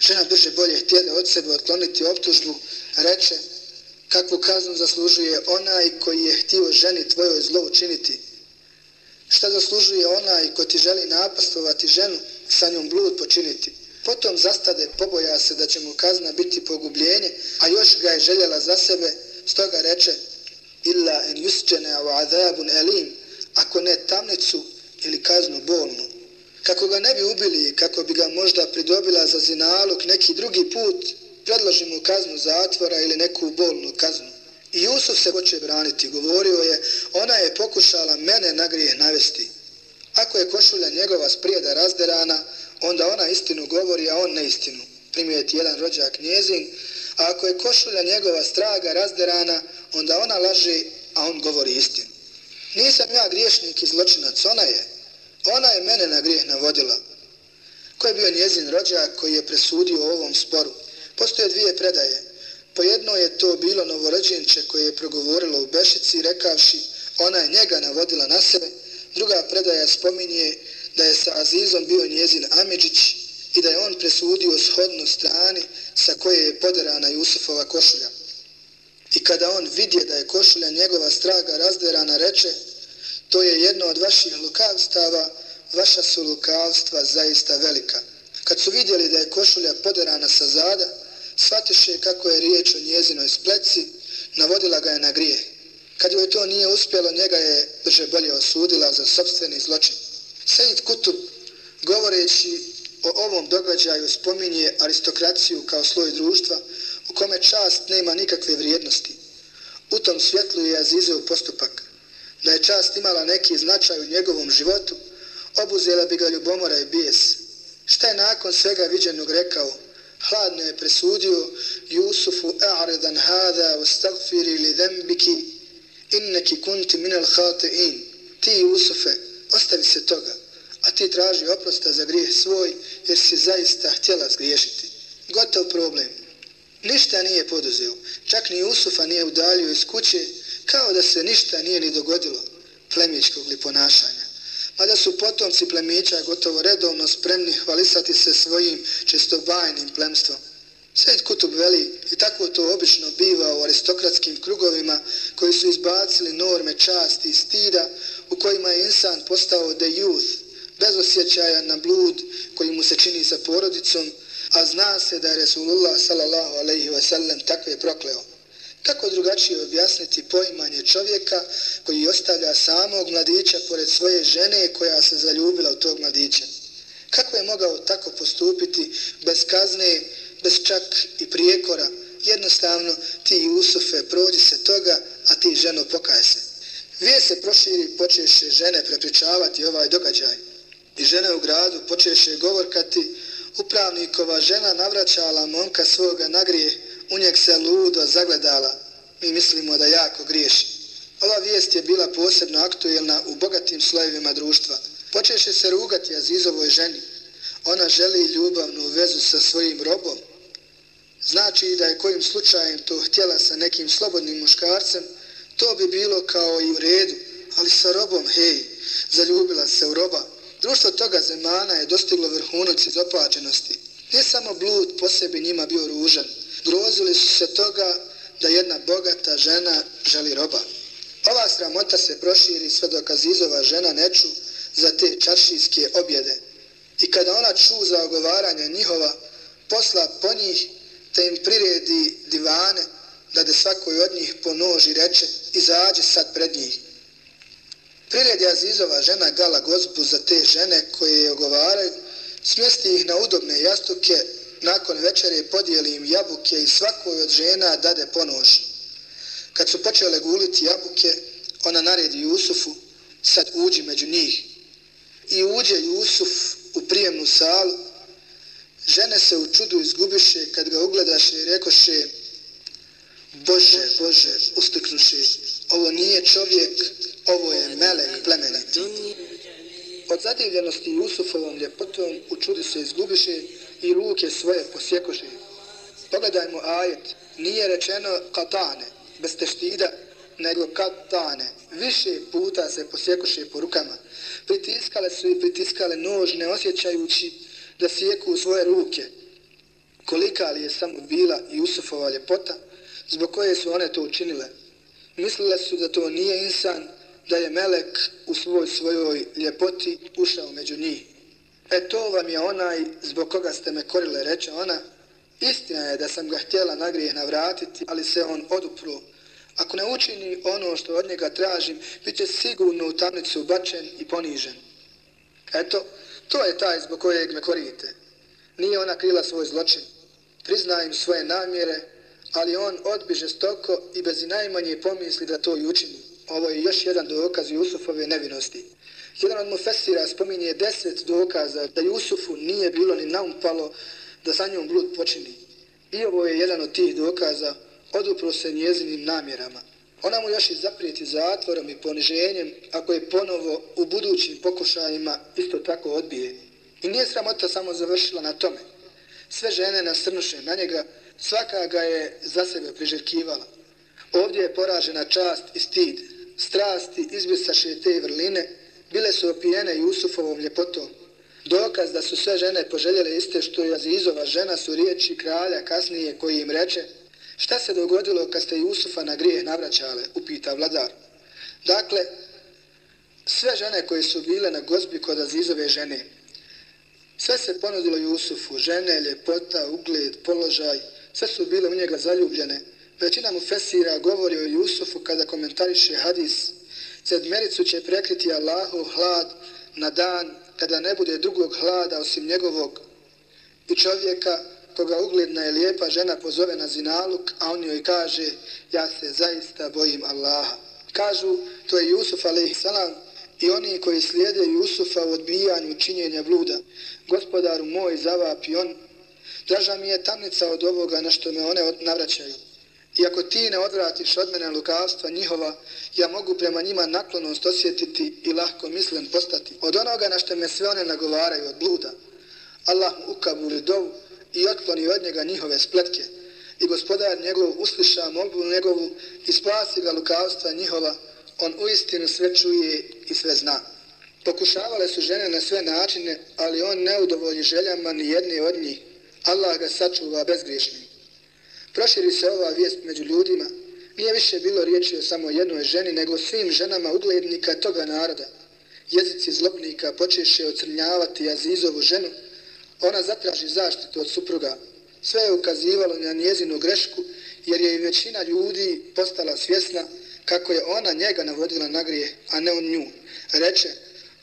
Žena brže bolje htjede od sebe otkloniti optužbu, reče kakvu kaznu zaslužuje onaj koji je htio ženi tvojoj zlo učiniti. Šta zaslužuje onaj ko ti želi napastovati ženu, sa njom blud počiniti. Potom zastade, poboja se da će mu kazna biti pogubljenje, a još ga je željela za sebe, stoga reče illa en yusđene au azabun elim, ako ne tamnicu ili kaznu bolnu kako ga ne bi ubili, kako bi ga možda pridobila za zinalog neki drugi put, predloži mu kaznu zatvora ili neku bolnu kaznu. I Jusuf se hoće braniti, govorio je, ona je pokušala mene na grijeh navesti. Ako je košulja njegova sprijeda razderana, onda ona istinu govori, a on ne istinu. Primijeti jedan rođak njezin, a ako je košulja njegova straga razderana, onda ona laže, a on govori istinu. Nisam ja griješnik i zločinac, ona je. Ona je mene na grijeh navodila. Ko je bio njezin rođak koji je presudio u ovom sporu? Postoje dvije predaje. Po jedno je to bilo novorođenče koje je progovorilo u Bešici rekavši ona je njega navodila na sebe. Druga predaja spominje da je sa Azizom bio njezin Amidžić i da je on presudio shodno strani sa koje je poderana Jusufova košulja. I kada on vidje da je košulja njegova straga razderana, reče To je jedno od vaših lukavstava, vaša su lukavstva zaista velika. Kad su vidjeli da je košulja poderana sa zada, shvatiše kako je riječ o njezinoj spleci, navodila ga je na grije. Kad joj to nije uspjelo, njega je brže bolje osudila za sobstveni zločin. Sejid Kutub, govoreći o ovom događaju, spominje aristokraciju kao sloj društva u kome čast nema nikakve vrijednosti. U tom svjetlu je Azizov postupak. Da je čast imala neki značaj u njegovom životu, obuzela bi ga ljubomora i bijes. Šta je nakon svega viđenog rekao? Hladno je presudio Jusufu a'redan hada ustagfiri li dembiki inneki kunti minel hatein. Ti Jusufe, ostavi se toga, a ti traži oprosta za grijeh svoj jer si zaista htjela zgriješiti. Gotov problem. Ništa nije poduzeo, čak ni Usufa nije udalio iz kuće, kao da se ništa nije ni dogodilo plemičkog li ponašanja mada su potomci plemića gotovo redovno spremni hvalisati se svojim čestobajnim plemstvom. Sejt Kutub veli i tako to obično biva u aristokratskim krugovima koji su izbacili norme časti i stida u kojima je insan postao the youth, bez osjećaja na blud koji mu se čini sa porodicom, a zna se da je Resulullah sallallahu alaihi wa sallam takve prokleo. Kako drugačije objasniti poimanje čovjeka koji ostavlja samog mladića pored svoje žene koja se zaljubila u tog mladića? Kako je mogao tako postupiti bez kazne, bez čak i prijekora? Jednostavno, ti Jusufe, prođi se toga, a ti ženo pokaje se. Vije se proširi, počeše žene prepričavati ovaj događaj. I žene u gradu počeše govorkati, upravnikova žena navraćala momka svoga nagrije, u njeg se ludo zagledala. Mi mislimo da jako griješi. Ova vijest je bila posebno aktuelna u bogatim slojevima društva. Počeše se rugati Azizovoj ženi. Ona želi ljubavnu vezu sa svojim robom. Znači da je kojim slučajem to htjela sa nekim slobodnim muškarcem, to bi bilo kao i u redu, ali sa robom, hej, zaljubila se u roba. Društvo toga zemana je dostiglo vrhunac iz opačenosti. Nije samo blud po sebi njima bio ružan, grozili su se toga da jedna bogata žena želi roba. Ova sramota se proširi sve dok Azizova žena neču za te čaršijske objede. I kada ona ču za ogovaranje njihova, posla po njih, te im priredi divane, da de svakoj od njih po noži reče, izađe sad pred njih. Priredi Azizova žena gala gozbu za te žene koje je ogovaraju, smjesti ih na udobne jastuke nakon večere podijeli im jabuke i svakoj od žena dade ponož. Kad su počele guliti jabuke, ona naredi Jusufu, sad uđi među njih. I uđe Jusuf u prijemnu salu, žene se u čudu izgubiše kad ga ugledaše i rekoše Bože, Bože, ustuknuše, ovo nije čovjek, ovo je melek plemeniti. Od zadivljenosti Jusufovom ljepotom u čudu se izgubiše i ruke svoje posjekoše. Pogledajmo ajet, nije rečeno katane, bez teštida, nego katane. Više puta se posjekoše po rukama. Pritiskale su i pritiskale nož, ne osjećajući da sjeku svoje ruke. Kolika li je samo bila Jusufova ljepota, zbog koje su one to učinile. Mislile su da to nije insan, da je melek u svoj svojoj ljepoti ušao među njih. E to vam je onaj zbog koga ste me korile, reče ona. Istina je da sam ga htjela na grijeh navratiti, ali se on odupro. Ako ne učini ono što od njega tražim, bit će sigurno u tamnicu bačen i ponižen. Eto, to je taj zbog kojeg me korite. Nije ona krila svoj zločin. Prizna im svoje namjere, ali on odbiže stoko i bez najmanje pomisli da to i učini. Ovo je još jedan dokaz Jusufove nevinosti. Jedan od mufesira spominje deset dokaza da Jusufu nije bilo ni naumpalo da sa njom blud počini. I ovo je jedan od tih dokaza odupro se njezinim namjerama. Ona mu još i zaprijeti zatvorom i poniženjem ako je ponovo u budućim pokušajima isto tako odbije. I nije sramota samo završila na tome. Sve žene nasrnuše na njega, svaka ga je za sebe priželjkivala. Ovdje je poražena čast i stid. Strasti izbisaše te vrline, bile su opijene Jusufovom ljepotom. Dokaz da su sve žene poželjele iste što je Azizova žena su riječi kralja kasnije koji im reče šta se dogodilo kad ste Jusufa na grijeh navraćale, upita vladar. Dakle, sve žene koje su bile na gozbi kod Azizove žene, sve se ponudilo Jusufu, žene, ljepota, ugled, položaj, sve su bile u njega zaljubljene. Većina mu Fesira govori o Jusufu kada komentariše hadis. Sedmericu će prekriti Allahu hlad na dan kada ne bude drugog hlada osim njegovog i čovjeka koga ugledna je lijepa žena pozove na zinaluk, a on joj kaže ja se zaista bojim Allaha. Kažu to je Jusuf a.s. i oni koji slijede Jusufa u odbijanju činjenja bluda. Gospodaru moj zavapi on, draža mi je tamnica od ovoga na što me one navraćaju. I ako ti ne odvratiš od mene lukavstva njihova, ja mogu prema njima naklonost osjetiti i lahko mislim postati. Od onoga na što me sve one nagovaraju od bluda. Allah mu ukabuli dovu i otkloni od njega njihove spletke. I gospodar njegov usliša molbu njegovu i spasi ga lukavstva njihova. On uistinu sve čuje i sve zna. Pokušavale su žene na sve načine, ali on ne udovolji željama ni jedne od njih. Allah ga sačuva bezgriješnim. Proširi se ova vijest među ljudima. Nije više bilo riječi o samo jednoj ženi, nego svim ženama uglednika toga naroda. Jezici zlobnika počeše ocrnjavati Azizovu ženu. Ona zatraži zaštitu od supruga. Sve je ukazivalo na njezinu grešku, jer je i većina ljudi postala svjesna kako je ona njega navodila na grije, a ne on nju. Reče,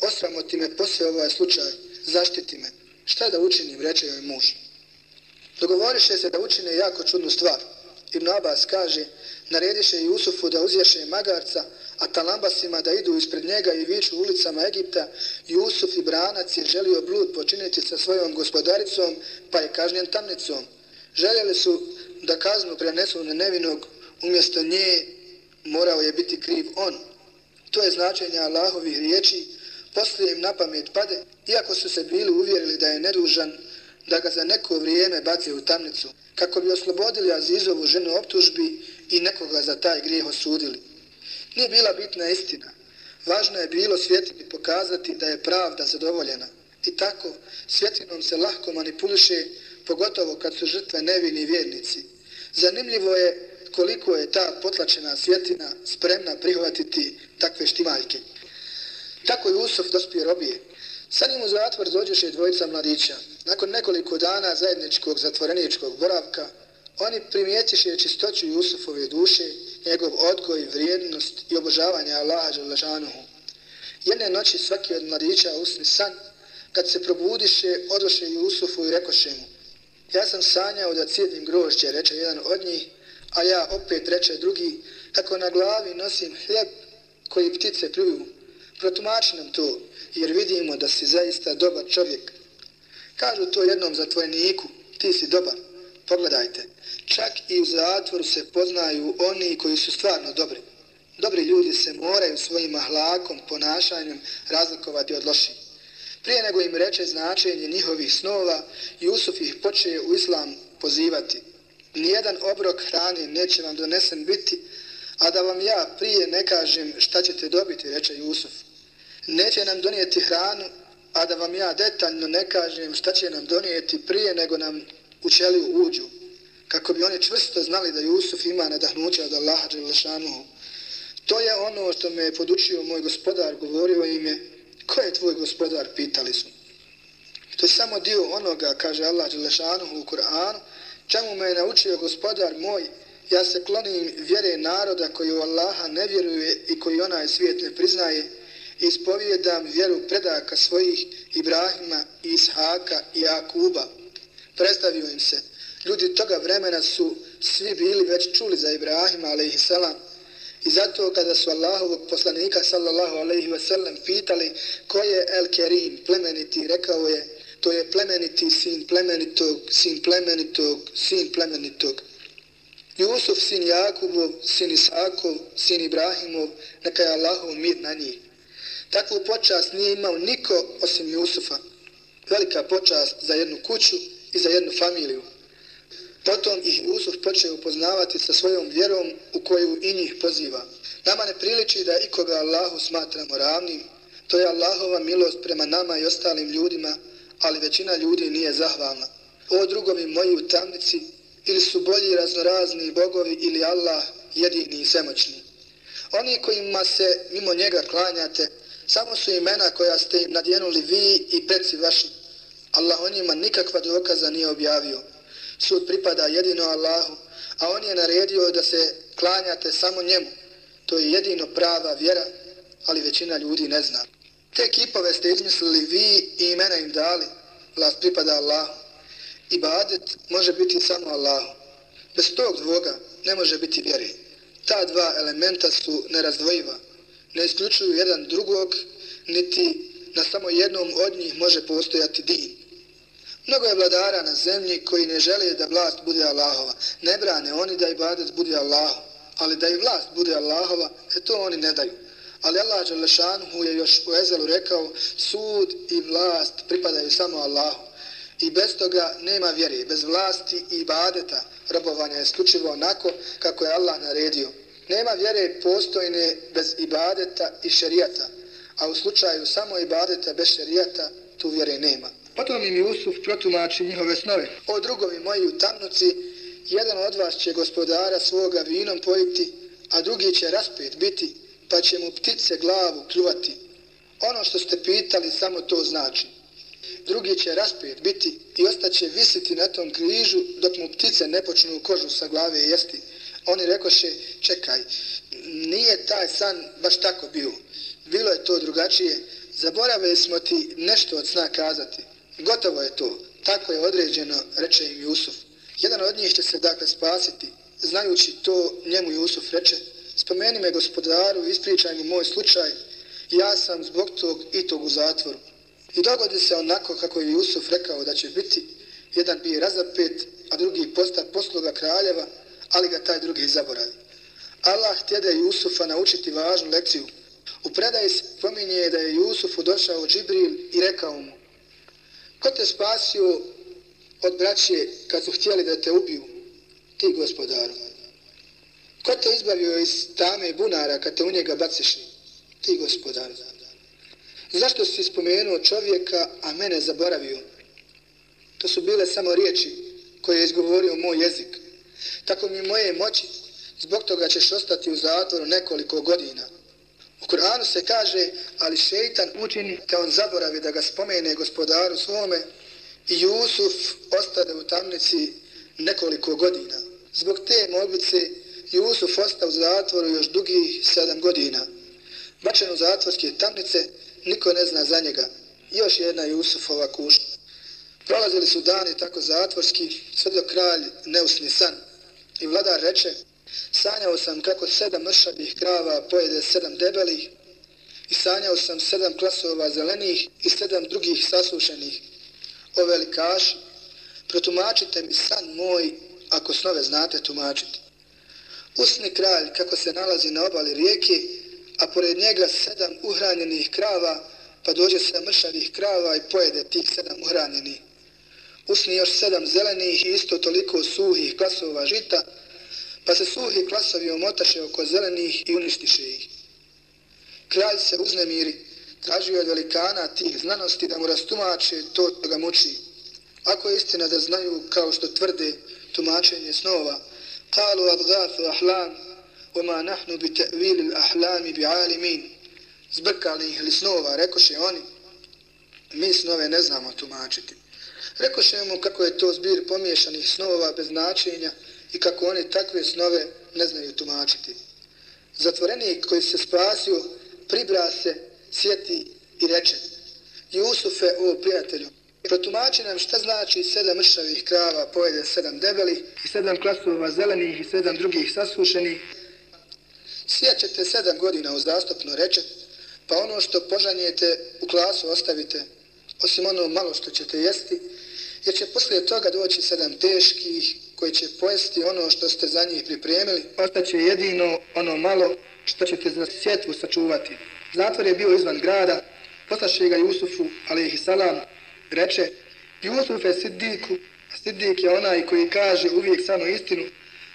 osramoti me posve ovaj slučaj, zaštiti me. Šta da učinim, reče joj muž. Dogovoriše se da učine jako čudnu stvar. Ibn Abbas kaže, narediše Jusufu da uzješe magarca, a talambasima da idu ispred njega i viču ulicama Egipta, Jusuf i branac je želio blud počiniti sa svojom gospodaricom, pa je kažnjen tamnicom. Željeli su da kaznu prenesu na nevinog, umjesto nje morao je biti kriv on. To je značenje Allahovih riječi, poslije im na pamet pade, iako su se bili uvjerili da je nedužan, da ga za neko vrijeme baci u tamnicu, kako bi oslobodili Azizovu ženu optužbi i nekoga za taj grijeh osudili. Nije bila bitna istina. Važno je bilo svjetini pokazati da je pravda zadovoljena. I tako svjetinom se lahko manipuliše, pogotovo kad su žrtve nevini vjernici. Zanimljivo je koliko je ta potlačena svjetina spremna prihvatiti takve štimaljke. Tako je Usuf dospije robije. Sa njim u zatvor dođeše dvojica mladića. Nakon nekoliko dana zajedničkog zatvoreničkog boravka, oni primijetiše čistoću Jusufove duše, njegov odgoj, vrijednost i obožavanje Allaha Đalešanuhu. Jedne noći svaki od mladića usni san, kad se probudiše, odoše Jusufu i rekoše mu, ja sam sanjao da cijedim grožđe, reče jedan od njih, a ja opet reče drugi, kako na glavi nosim hljeb koji ptice pljuju. Protumači nam to, jer vidimo da si zaista dobar čovjek. Kažu to jednom zatvoreniku, ti si dobar. Pogledajte, čak i u zatvoru se poznaju oni koji su stvarno dobri. Dobri ljudi se moraju svojim ahlakom, ponašanjem razlikovati od loših. Prije nego im reče značenje njihovih snova, Jusuf ih počeje u islam pozivati. Nijedan obrok hrane neće vam donesen biti, a da vam ja prije ne kažem šta ćete dobiti, reče Jusuf neće nam donijeti hranu, a da vam ja detaljno ne kažem šta će nam donijeti prije nego nam u ćeliju uđu, kako bi oni čvrsto znali da Jusuf ima nadahnuće od Allaha Đelešanuhu. To je ono što me je podučio moj gospodar, govorio im je, ko je tvoj gospodar, pitali su. To je samo dio onoga, kaže Allah Đelešanuhu u Kur'anu, čemu me je naučio gospodar moj, ja se klonim vjere naroda koji u Allaha ne vjeruje i koji onaj svijet ne priznaje, ispovjedam vjeru predaka svojih Ibrahima, Ishaka i Jakuba. Predstavio im se. Ljudi toga vremena su svi bili već čuli za Ibrahima, alaihissalam. I zato kada su Allahovog poslanika, sallallahu alaihi wasallam, pitali ko je El Kerim, plemeniti, rekao je, to je plemeniti sin plemenitog, sin plemenitog, sin plemenitog. Jusuf, sin Jakubov, sin Isakov, sin Ibrahimov, neka je Allahov mir na njih. Takvu počast nije imao niko osim Jusufa. Velika počast za jednu kuću i za jednu familiju. Potom ih Jusuf počeo upoznavati sa svojom vjerom u koju i njih poziva. Nama ne priliči da ikoga Allahu smatramo ravnim. To je Allahova milost prema nama i ostalim ljudima, ali većina ljudi nije zahvalna. O drugovi moji u tamnici, ili su bolji raznorazni bogovi ili Allah jedini i svemoćni. Oni kojima se mimo njega klanjate, Samo su imena koja ste im nadjenuli vi i preci vaši. Allah o njima nikakva dokaza nije objavio. Sud pripada jedino Allahu, a on je naredio da se klanjate samo njemu. To je jedino prava vjera, ali većina ljudi ne zna. Te kipove ste izmislili vi i imena im dali. Vlast pripada Allahu. Ibadet može biti samo Allahu. Bez tog dvoga ne može biti vjeri. Ta dva elementa su nerazdvojiva. Ne isključuju jedan drugog, niti na samo jednom od njih može postojati din. Mnogo je vladara na zemlji koji ne žele da vlast bude Allahova. Ne brane oni da ibadet bude Allahov. Ali da i vlast bude Allahova, e to oni ne daju. Ali Allah Đalešanhu je još u Ezelu rekao sud i vlast pripadaju samo Allahu. I bez toga nema vjere. Bez vlasti i ibadeta robovanja je isključivo onako kako je Allah naredio. Nema vjere postojne bez ibadeta i šerijata. A u slučaju samo ibadeta bez šerijata tu vjere nema. Potom im Jusuf protumači njihove snove. O drugovi moji u tamnuci, jedan od vas će gospodara svoga vinom pojiti, a drugi će raspet biti, pa će mu ptice glavu kljuvati. Ono što ste pitali samo to znači. Drugi će raspet biti i ostaće visiti na tom križu dok mu ptice ne počnu kožu sa glave jesti. Oni rekoše, čekaj, nije taj san baš tako bio. Bilo je to drugačije. Zaboravili smo ti nešto od sna kazati. Gotovo je to. Tako je određeno, reče im Jusuf. Jedan od njih će se dakle spasiti. Znajući to, njemu Jusuf reče, spomeni me gospodaru, ispričaj mi moj slučaj, ja sam zbog tog i tog u zatvoru. I dogodi se onako kako je Jusuf rekao da će biti, jedan bi razapet, a drugi posta posluga kraljeva, ali ga taj drugi zaboravi. Allah htjede Jusufa naučiti važnu lekciju. U predaji spominje da je Jusufu došao Džibril i rekao mu, Ko te spasio od braće kad su htjeli da te ubiju? Ti gospodaru. Ko te izbavio iz tame bunara kad te u njega baciš? Ti gospodaru. Zašto si spomenuo čovjeka, a mene zaboravio? To su bile samo riječi koje je izgovorio moj jezik. Tako mi moje moći, zbog toga ćeš ostati u zatvoru nekoliko godina. U Kur'anu se kaže, ali šeitan učini kao on zaboravi da ga spomene gospodaru svome i Jusuf ostade u tamnici nekoliko godina. Zbog te molbice Jusuf ostao u zatvoru još dugi sedam godina. Bačen u zatvorske tamnice, niko ne zna za njega. Još jedna Jusufova kušnja. Prolazili su dani tako zatvorski, sve do kralj neusni san. I vladar reče, Sanjao sam kako sedam mršavih krava pojede sedam debelih i sanjao sam sedam klasova zelenih i sedam drugih sasušenih. O velikaš, protumačite mi san moj ako snove znate tumačiti. Usni kralj kako se nalazi na obali rijeke, a pored njega sedam uhranjenih krava, pa dođe sedam mršavih krava i pojede tih sedam uhranjenih. Usni još sedam zelenih i isto toliko suhih klasova žita, pa se suhi klasovi omotaše oko zelenih i uništiše ih. Kralj se uznemiri, tražio od velikana tih znanosti da mu rastumače to što ga muči. Ako je istina da znaju, kao što tvrde, tumačenje snova, kalu adgafu ahlam, oma nahnu bi الأحلام ahlami bi alimin, zbrkali ih li snova, rekoše oni, mi snove ne znamo tumačiti. Rekoše mu kako je to zbir pomiješanih snova bez značenja, i kako oni takve snove ne znaju tumačiti. Zatvorenik koji se spasio, pribra se, sjeti i reče Jusufe, o prijatelju, protumači nam šta znači sedam mršavih krava pojede sedam debelih i sedam klasova zelenih i sedam drugih sasušenih. Sjećete sedam godina uzastopno reče, pa ono što požanjete u klasu ostavite, osim ono malo što ćete jesti, jer će poslije toga doći sedam teških, koji će pojesti ono što ste za njih pripremili, ostaće jedino ono malo što ćete za sjetvu sačuvati. Zatvor je bio izvan grada, poslaše ga Jusufu, ali ih salam, reče, Jusufe Siddiku, a Siddik je onaj koji kaže uvijek samo istinu,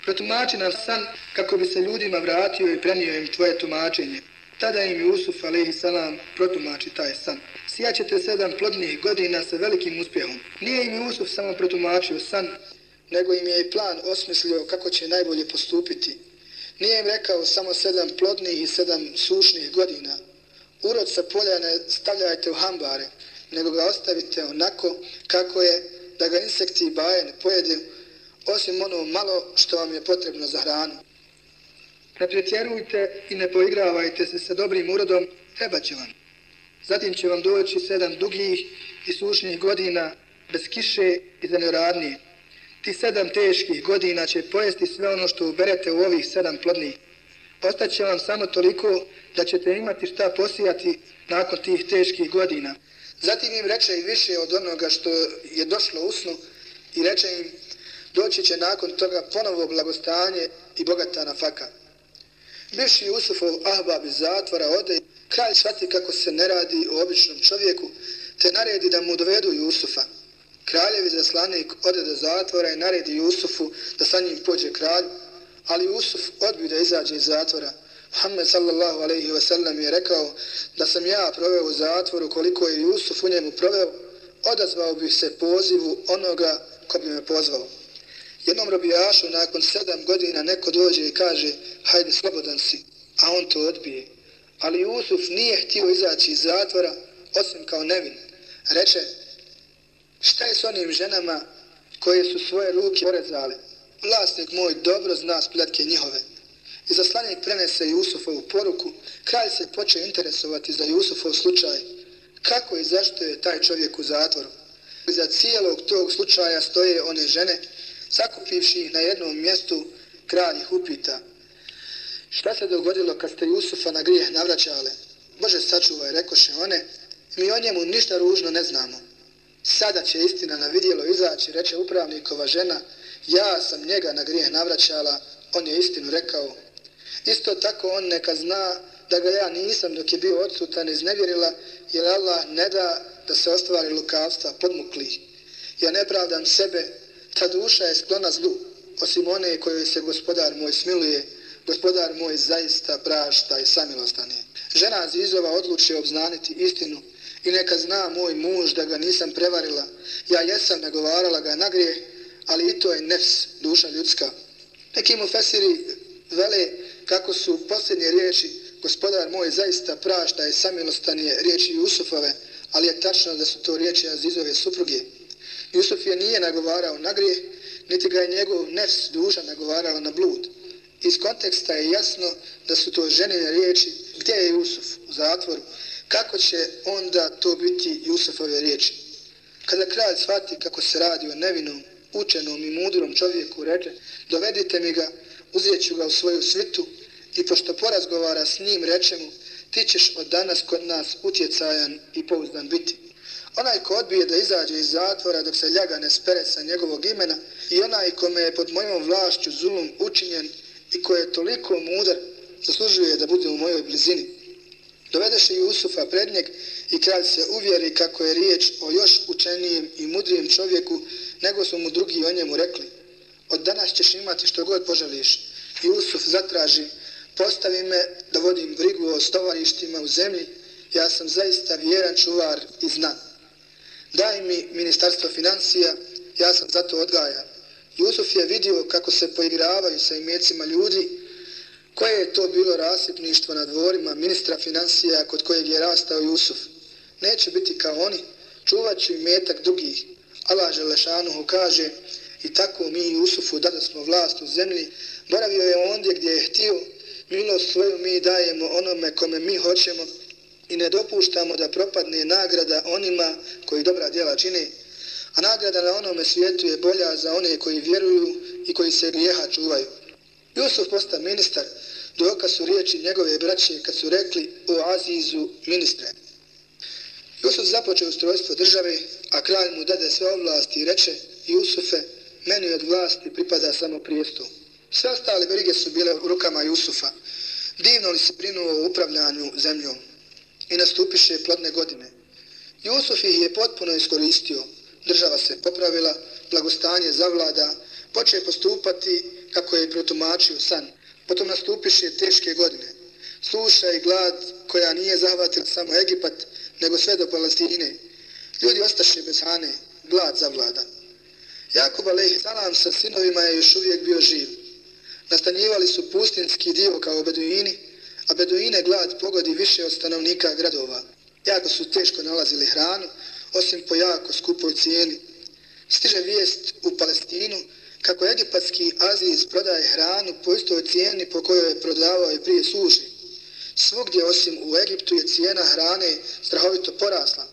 protumači nam san kako bi se ljudima vratio i prenio im tvoje tumačenje. Tada im Jusuf, alaihi salam, protumači taj san. Sjaćete sedam plodnih godina sa velikim uspjehom. Nije im Jusuf samo protumačio san, nego im je i plan osmislio kako će najbolje postupiti. Nije im rekao samo sedam plodnih i sedam sušnih godina. Urod sa polja ne stavljajte u hambare, nego ga ostavite onako kako je da ga insekti i baje ne pojede, osim ono malo što vam je potrebno za hranu. Ne pretjerujte i ne poigravajte se sa dobrim urodom, treba će vam. Zatim će vam doći sedam dugih i sušnih godina bez kiše i zemljoradnije. Ti sedam teških godina će pojesti sve ono što uberete u ovih sedam plodnih. Ostaće vam samo toliko da ćete imati šta posijati nakon tih teških godina. Zatim im reče i više od onoga što je došlo u snu i reče im doći će nakon toga ponovo blagostanje i bogata faka faka. Bivši Jusufov ahbab iz zatvora ode, kralj shvati kako se ne radi o običnom čovjeku, te naredi da mu dovedu Jusufa. Kraljevi zaslanik ode do zatvora i naredi Jusufu da sa njim pođe kralj, ali Jusuf odbio da izađe iz zatvora. Muhammed sallallahu alaihi wa sallam je rekao da sam ja proveo u zatvoru koliko je Jusuf u njemu proveo, odazvao bih se pozivu onoga ko bi me pozvao. Jednom robijašu nakon sedam godina neko dođe i kaže hajde slobodan si, a on to odbije. Ali Jusuf nije htio izaći iz zatvora osim kao nevin. Reče, šta je s onim ženama koje su svoje ruke porezale? Vlasnik moj dobro zna spletke njihove. I zaslanik prenese Jusufovu poruku, kralj se poče interesovati za Jusufov slučaj. Kako i zašto je taj čovjek u zatvoru? Iza cijelog tog slučaja stoje one žene, sakupivši ih na jednom mjestu, kralj ih upita. Šta se dogodilo kad ste Jusufa na grijeh navraćale? Bože sačuvaj, rekoše one, mi o njemu ništa ružno ne znamo. Sada će istina na vidjelo izaći, reče upravnikova žena, ja sam njega na grijeh navraćala, on je istinu rekao. Isto tako on neka zna da ga ja nisam dok je bio odsutan iznevjerila, jer Allah ne da da se ostvari lukavstva podmukli. Ja ne pravdam sebe, ta duša je sklona zlu, osim one kojoj se gospodar moj smiluje, gospodar moj zaista prašta i samilostan je. Žena Zizova odluči obznaniti istinu i neka zna moj muž da ga nisam prevarila. Ja jesam nagovarala ga na grijeh, ali i to je nefs, duša ljudska. Neki mu fesiri vele kako su posljednje riječi gospodar moj zaista prašta i samilostan je riječi Jusufove, ali je tačno da su to riječi Azizove supruge. Jusuf je nije nagovarao na grijeh, niti ga je njegov nefs duša nagovarala na blud. Iz konteksta je jasno da su to ženine riječi. Gdje je Jusuf? U zatvoru. Kako će onda to biti Jusufove riječi? Kada kralj shvati kako se radi o nevinom, učenom i mudrom čovjeku, reče, dovedite mi ga, uzet ga u svoju svitu i pošto porazgovara s njim, reče mu, ti ćeš od danas kod nas utjecajan i pouzdan biti. Onaj ko odbije da izađe iz zatvora dok se ljaga ne spere sa njegovog imena i onaj kome je pod mojom vlašću zulum učinjen i ko je toliko mudar, zaslužuje da bude u mojoj blizini. Dovedeše Jusufa pred njeg i kralj se uvjeri kako je riječ o još učenijem i mudrijem čovjeku nego su mu drugi o njemu rekli. Od danas ćeš imati što god poželiš. Jusuf zatraži, postavi me da vodim brigu o stovarištima u zemlji, ja sam zaista vjeran čuvar i znan. Daj mi ministarstvo financija, ja sam zato odgajan. Jusuf je vidio kako se poigravaju sa imecima ljudi, koje je to bilo rasipništvo na dvorima ministra financija kod kojeg je rastao Jusuf. Neće biti kao oni, čuvat ću imetak drugih. Allah Želešanuhu kaže, i tako mi Jusufu dada smo vlast u zemlji, boravio je ondje gdje je htio, milost svoju mi dajemo onome kome mi hoćemo i ne dopuštamo da propadne nagrada onima koji dobra djela čine, a nagrada na onome svijetu je bolja za one koji vjeruju i koji se grijeha čuvaju. Jusuf posta ministar, dokaz su riječi njegove braće kad su rekli o Azizu ministre. Jusuf započeo ustrojstvo države, a kralj mu dade sve oblasti i reče Jusufe, meni od vlasti pripada samo prijestup. Sve ostale brige su bile u rukama Jusufa. Divno li se brinuo o upravljanju zemljom i nastupiše plodne godine. Jusuf ih je potpuno iskoristio. Država se popravila, blagostanje zavlada, poče postupati kako je protumačio san. Potom nastupiše teške godine. Suša i glad koja nije zahvatila samo Egipat, nego sve do Palestine. Ljudi ostaše bez hane, glad zavlada. Jakub Aleyh Salam sa sinovima je još uvijek bio živ. Nastanjivali su pustinski dio kao beduini, a beduine glad pogodi više od stanovnika gradova. Jako su teško nalazili hranu, osim po jako skupoj cijeni. Stiže vijest u Palestinu kako egipatski Aziz prodaje hranu po istoj cijeni po kojoj je prodavao i prije suši. Svugdje osim u Egiptu je cijena hrane strahovito porasla.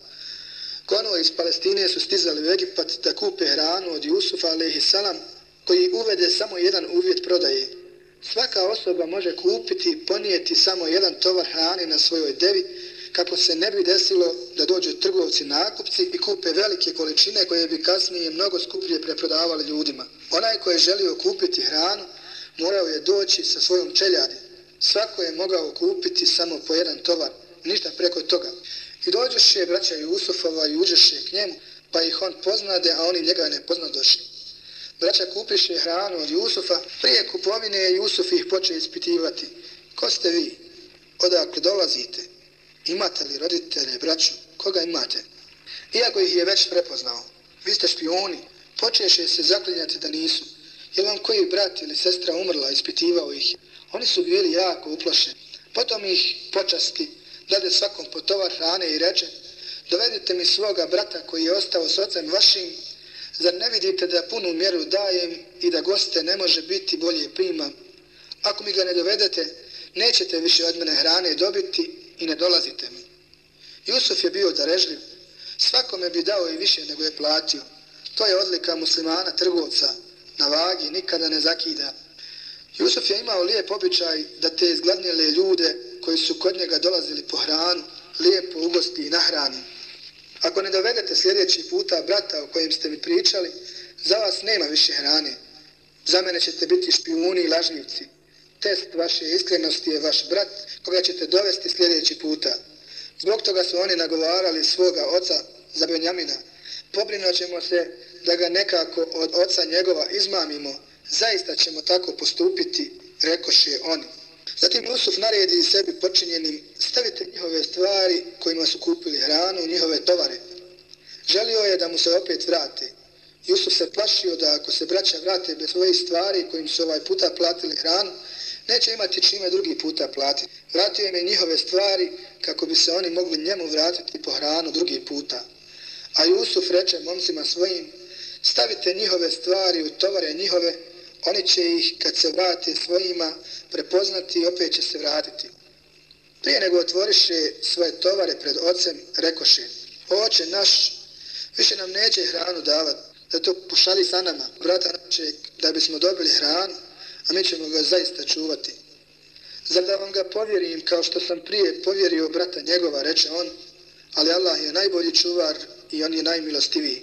Konvoje iz Palestine su stizali u Egipat da kupe hranu od Jusufa salam koji uvede samo jedan uvjet prodaje. Svaka osoba može kupiti i ponijeti samo jedan tovar hrane na svojoj devi kako se ne bi desilo da dođu trgovci nakupci i kupe velike količine koje bi kasnije mnogo skuplje preprodavali ljudima. Onaj ko je želio kupiti hranu morao je doći sa svojom čeljadi. Svako je mogao kupiti samo po jedan tovar, ništa preko toga. I dođeše braća Jusufova i uđeše k njemu, pa ih on poznade, a oni njega ne poznadoše. Braća kupiše hranu od Jusufa, prije kupovine je Jusuf ih poče ispitivati. Ko ste vi? Odakle dolazite? Imate li roditelje, braću? Koga imate? Iako ih je već prepoznao, vi ste špioni, počeše se zaklinjati da nisu. Je vam koji brat ili sestra umrla, ispitivao ih. Oni su bili jako uplašeni. Potom ih počasti, dade svakom po tovar hrane i reče, dovedite mi svoga brata koji je ostao s ocem vašim, zar ne vidite da punu mjeru dajem i da goste ne može biti bolje prima? Ako mi ga ne dovedete, nećete više od mene hrane dobiti i ne dolazite mi. Jusuf je bio darežljiv, svakome bi dao i više nego je platio. To je odlika muslimana trgovca, na vagi nikada ne zakida. Jusuf je imao lijep običaj da te izgladnjele ljude koji su kod njega dolazili po hranu, lijepo ugosti i nahrani. Ako ne dovedete sljedeći puta brata o kojem ste mi pričali, za vas nema više hrane. Za mene ćete biti špijuni i lažnjivci. Test vaše iskrenosti je vaš brat koga ćete dovesti sljedeći puta. Zbog toga su oni nagovarali svoga oca za Benjamina. Pobrino ćemo se da ga nekako od oca njegova izmamimo. Zaista ćemo tako postupiti, rekoše oni. Zatim Jusuf naredi sebi počinjenim, stavite njihove stvari kojima su kupili hranu, njihove tovare. Želio je da mu se opet vrati. Jusuf se plašio da ako se braća vrate bez svojih stvari kojim su ovaj puta platili hranu, neće imati čime drugi puta platiti. Vratio im je njihove stvari kako bi se oni mogli njemu vratiti po hranu drugi puta. A Jusuf reče momcima svojim, stavite njihove stvari u tovare njihove, oni će ih kad se vrate svojima prepoznati i opet će se vratiti. Prije nego otvoriše svoje tovare pred ocem, rekoše, oče naš, više nam neće hranu davati, da to pošali sa nama, brata nače, da bismo dobili hranu, a mi ćemo ga zaista čuvati. Zar da vam ga povjerim kao što sam prije povjerio brata njegova, reče on, ali Allah je najbolji čuvar i on je najmilostiviji.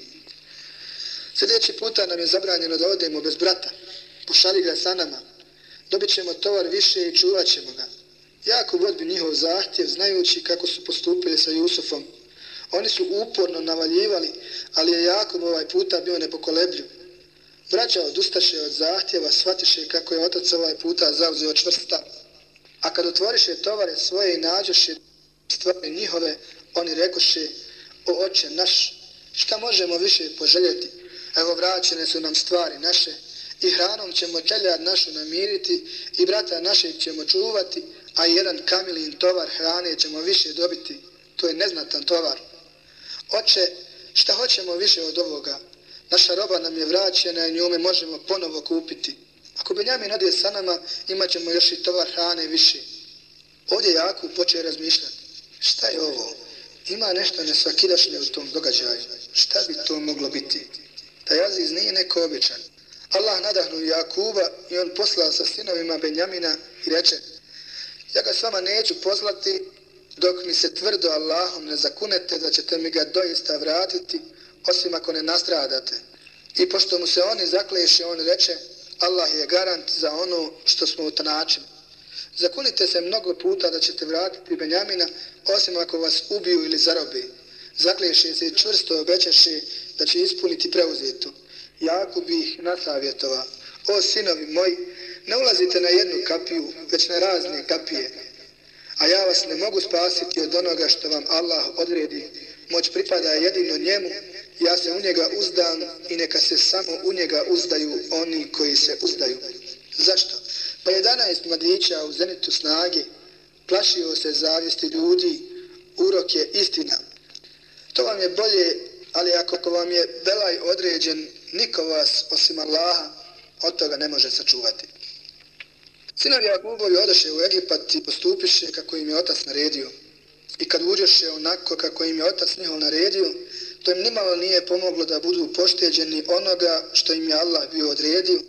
Sljedeći puta nam je zabranjeno da odemo bez brata. Pošali ga sa nama. Dobit ćemo tovar više i čuvat ćemo ga. Jakub odbi njihov zahtjev, znajući kako su postupili sa Jusufom. Oni su uporno navaljivali, ali je Jakob ovaj puta bio nepokolebljiv. Braća odustaše od zahtjeva, shvatiše kako je otac ovaj puta zauzeo čvrsta. A kad otvoriše tovare svoje i nađoše stvari njihove, oni rekoše, o oče naš, šta možemo više poželjeti? Evo vraćene su nam stvari naše i hranom ćemo teljad našu namiriti i brata našeg ćemo čuvati, a jedan kamilin tovar hrane ćemo više dobiti. To je neznatan tovar. Oče, šta hoćemo više od ovoga? Naša roba nam je vraćena i njome možemo ponovo kupiti. Ako Benjamin ode sa nama, imat ćemo još i tovar hrane više. Ovdje Jakub počeo razmišljati. Šta je ovo? Ima nešto nesvakidašnje u tom događaju. Šta bi to moglo biti? Taj Aziz nije neko običan. Allah nadahnu Jakuba i on poslao sa sinovima Benjamina i reče Ja ga s vama neću poslati dok mi se tvrdo Allahom ne zakunete da ćete mi ga doista vratiti osim ako ne nastradate. I pošto mu se oni zakleše, on reče, Allah je garant za ono što smo utanačili. Zakunite se mnogo puta da ćete vratiti Benjamina, osim ako vas ubiju ili zarobi. Zakleše se i čvrsto obećaše da će ispuniti preuzetu. Jakub ih nasavjetova. O sinovi moji, ne ulazite na jednu kapiju, već na razne kapije. A ja vas ne mogu spasiti od onoga što vam Allah odredi. Moć pripada jedino njemu ja se u njega uzdam i neka se samo u njega uzdaju oni koji se uzdaju. Zašto? Pa 11 mladića u zenitu snage plašio se zavijesti ljudi, urok je istina. To vam je bolje, ali ako vam je belaj određen, niko vas osim Allaha od toga ne može sačuvati. Sinovi Jakubovi odoše u Egipat i postupiše kako im je otac naredio. I kad uđeše onako kako im je otac njihov naredio, to im nimalo nije pomoglo da budu pošteđeni onoga što im je Allah bio odredio.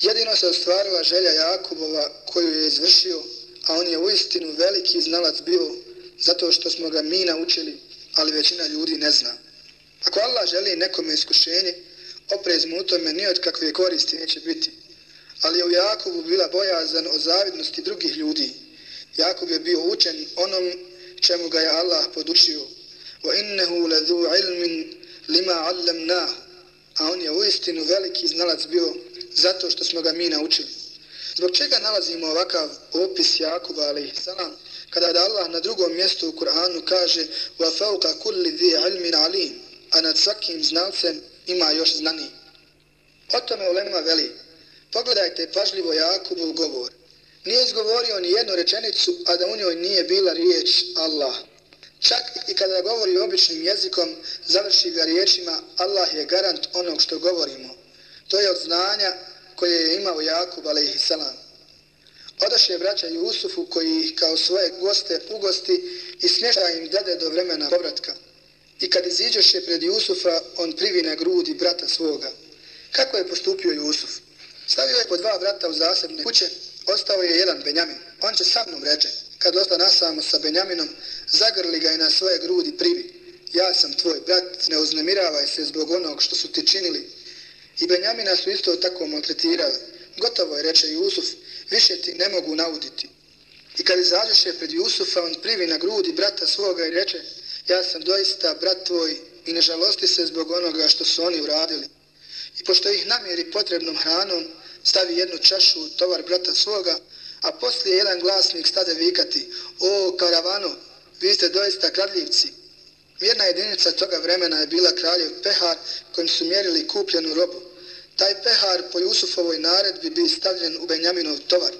Jedino se ostvarila želja Jakubova koju je izvršio, a on je u istinu veliki znalac bio zato što smo ga mi naučili, ali većina ljudi ne zna. Ako Allah želi nekome iskušenje, oprezmu u tome ni od kakve koristi neće biti. Ali je u Jakubu bila bojazan o zavidnosti drugih ljudi. Jakub je bio učen onom čemu ga je Allah podučio. Wa innehu ladhu ilmin lima allamna. A on je uistinu veliki znalac bio zato što smo ga mi naučili. Zbog čega nalazimo ovakav opis Jakuba alaih salam kada da Allah na drugom mjestu u Kur'anu kaže wa fauqa kulli dhi ilmin alim a nad svakim znalcem ima još znani. O tome ulema veli Pogledajte pažljivo Jakubov govor. Nije izgovorio ni jednu rečenicu, a da u njoj nije bila riječ Allah. Čak i kada govori običnim jezikom, završi ga riječima Allah je garant onog što govorimo. To je od znanja koje je imao Jakub, a.s. Odaše braća Jusufu koji ih kao svoje goste ugosti i smješa im dade do vremena povratka. I kad iziđoše pred Jusufa, on privi na grudi brata svoga. Kako je postupio Jusuf? Stavio je po dva brata u zasebne kuće, ostao je jedan Benjamin. On će sa mnom reče, kad osta nasamo sa Benjaminom, zagrli ga i na svoje grudi privi. Ja sam tvoj brat, ne uznemiravaj se zbog onog što su ti činili. I Benjamina su isto tako maltretirali. Gotovo je, reče Jusuf, više ti ne mogu nauditi. I kad izađeše pred Jusufa, on privi na grudi brata svoga i reče, ja sam doista brat tvoj i ne žalosti se zbog onoga što su oni uradili. I pošto ih namjeri potrebnom hranom, stavi jednu čašu u tovar brata svoga, a poslije jedan glasnik stade vikati, o karavano, vi ste doista kradljivci. Mjerna jedinica toga vremena je bila kraljev Pehar kojim su mjerili kupljenu robu. Taj Pehar po Jusufovoj naredbi bi stavljen u Benjaminov tovar.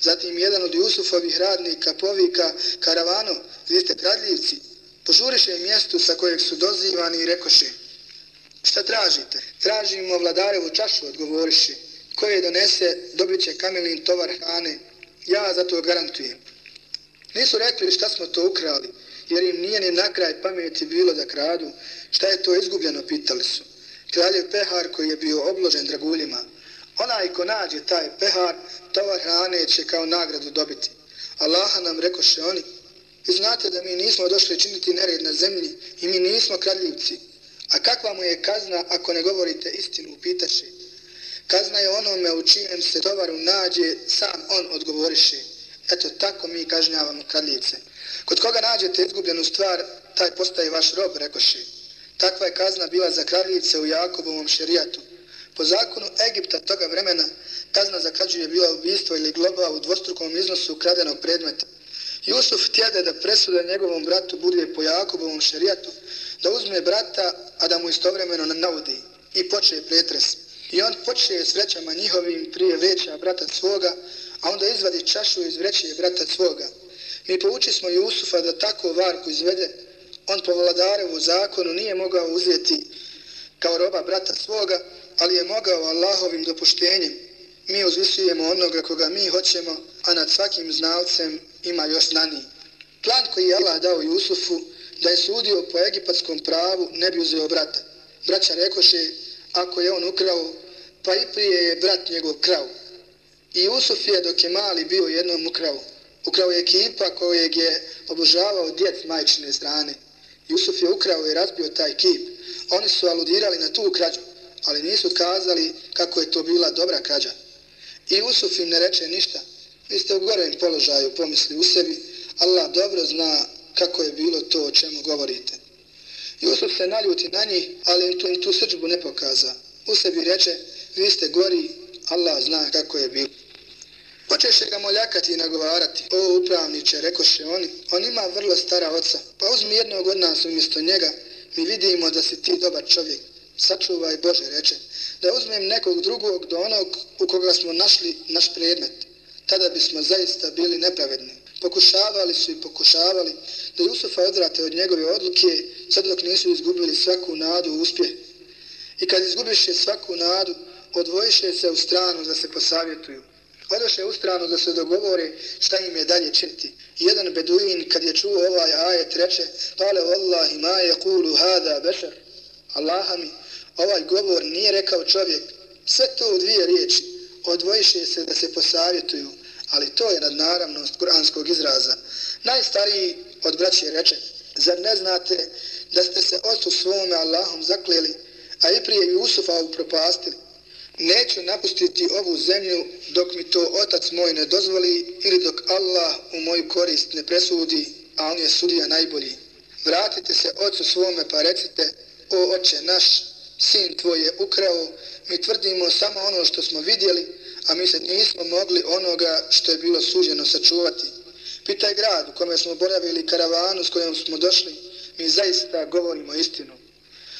Zatim jedan od Jusufovih radnika povika, karavano, vi ste kradljivci. Požuriše mjestu sa kojeg su dozivani i rekoše, šta tražite? Tražimo vladarevu čašu, odgovoriše koje donese, dobit će kamelin tovar hrane. Ja za to garantujem. Nisu rekli šta smo to ukrali, jer im nije ni na kraj pameti bilo da kradu. Šta je to izgubljeno, pitali su. Kraljev pehar koji je bio obložen draguljima. Onaj ko nađe taj pehar, tovar hrane će kao nagradu dobiti. Allaha nam rekoše oni, vi znate da mi nismo došli činiti nered na zemlji i mi nismo kradljivci. A kakva mu je kazna ako ne govorite istinu, pitaše. Kazna je onome u čijem se tovaru nađe, sam on odgovoriše. Eto, tako mi kažnjavamo kradljice. Kod koga nađete izgubljenu stvar, taj postaje vaš rob, rekoše. Takva je kazna bila za kradljice u Jakobovom šerijatu. Po zakonu Egipta toga vremena, kazna za krađu je bila ubistvo ili globa u dvostrukom iznosu ukradenog predmeta. Jusuf tjede da presuda njegovom bratu bude po Jakobovom šerijatu, da uzme brata, a da mu istovremeno navodi i počne pretres. I on počne s vrećama njihovim prije veća brata svoga, a onda izvadi čašu iz vreće brata svoga. Mi pouči smo Jusufa da tako varku izvede, on po vladarevu zakonu nije mogao uzeti kao roba brata svoga, ali je mogao Allahovim dopuštenjem. Mi uzvisujemo onoga koga mi hoćemo, a nad svakim znalcem ima još znani. Plan koji je Allah dao Jusufu da je sudio po egipatskom pravu ne bi uzeo brata. Braća rekoše, ako je on ukrao, pa i prije je brat njegov krao. I Jusuf je dok je mali bio jednom ukrao. Ukrao je kipa kojeg je obožavao djec majčine strane. Jusuf je ukrao i razbio taj kip. Oni su aludirali na tu krađu, ali nisu kazali kako je to bila dobra krađa. I Jusuf im ne reče ništa. Vi ste u gorem položaju, pomisli u sebi. Allah dobro zna kako je bilo to o čemu govorite. Jusuf se naljuti na njih, ali im tu, im tu srđbu ne pokaza. U sebi reče, vi ste gori, Allah zna kako je bilo. Počeše ga moljakati i nagovarati. O upravniče, rekoše oni, on ima vrlo stara oca. Pa uzmi jednog od nas umjesto njega, mi vidimo da si ti dobar čovjek. Sačuvaj Bože, reče, da uzmem nekog drugog do onog u koga smo našli naš predmet. Tada bismo zaista bili nepravedni. Pokušavali su i pokušavali da Jusufa odrate od njegove odluke, sad dok nisu izgubili svaku nadu u uspjeh. I kad izgubiše svaku nadu, odvojiše se u stranu da se posavjetuju. Odoše u stranu da se dogovore šta im je dalje činiti. Jedan beduin kad je čuo ovaj ajet reče Kale vallahi ma je kulu hada bešar. Allaha mi, ovaj govor nije rekao čovjek. Sve to u dvije riječi. Odvojiše se da se posavjetuju. Ali to je nadnaravnost kuranskog izraza. Najstariji od braće reče Zar ne znate da ste se ocu svome Allahom zakleli, a i prije Jusufa upropastili? neću napustiti ovu zemlju dok mi to otac moj ne dozvoli ili dok Allah u moju korist ne presudi, a on je sudija najbolji. Vratite se ocu svome pa recite, o oče naš, sin tvoj je ukrao, mi tvrdimo samo ono što smo vidjeli, a mi se nismo mogli onoga što je bilo suđeno sačuvati. Pitaj grad u kome smo boravili karavanu s kojom smo došli, mi zaista govorimo istinu.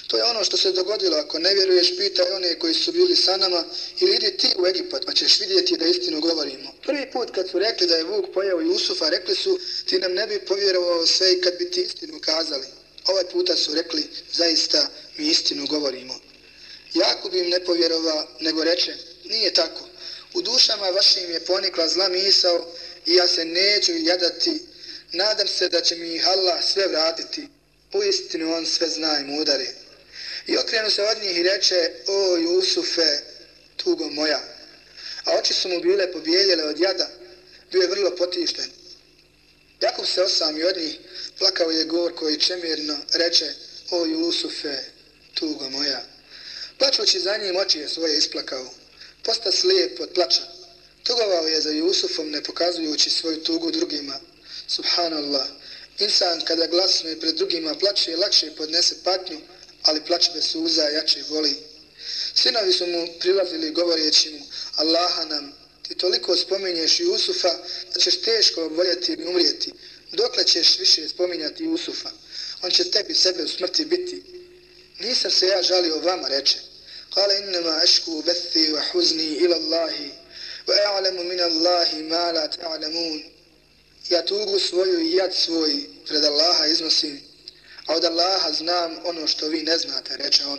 To je ono što se dogodilo. Ako ne vjeruješ, pitaj one koji su bili sa nama ili idi ti u Egipat pa ćeš vidjeti da istinu govorimo. Prvi put kad su rekli da je Vuk pojao Jusufa, rekli su ti nam ne bi povjerovao sve i kad bi ti istinu kazali. Ovaj puta su rekli zaista mi istinu govorimo. Jakub im ne povjerova, nego reče, nije tako. U dušama vašim je ponikla zla misao i ja se neću jadati. Nadam se da će mi Allah sve vratiti. U istinu on sve zna i mudari. I okrenu se od njih i reče, o Jusufe, tugo moja. A oči su mu bile pobijeljele od jada, bio je vrlo potišten. Jakub se osam i od njih, plakao je gorko i čemirno, reče, o Jusufe, tugo moja. Plačući za njim oči je svoje isplakao. Posta slijep od plača. Tugovao je za Jusufom ne pokazujući svoju tugu drugima. Subhanallah. Insan kada glasno i pred drugima plače, lakše podnese patnju, ali plač bez suza jače voli. Sinovi su mu prilazili govoreći mu, Allaha nam, ti toliko spominješ Jusufa da ćeš teško voljeti i umrijeti. Dokle ćeš više spominjati Jusufa? On će tebi sebe u smrti biti. Nisam se ja žalio vama, reče. قال إنما أشكو بثي وحزني إلى الله وأعلم من الله ما لا تعلمون. Ja tugu svoju i jad svoj pred Allaha iznosim a od Allaha znam ono što vi ne znate, reče on.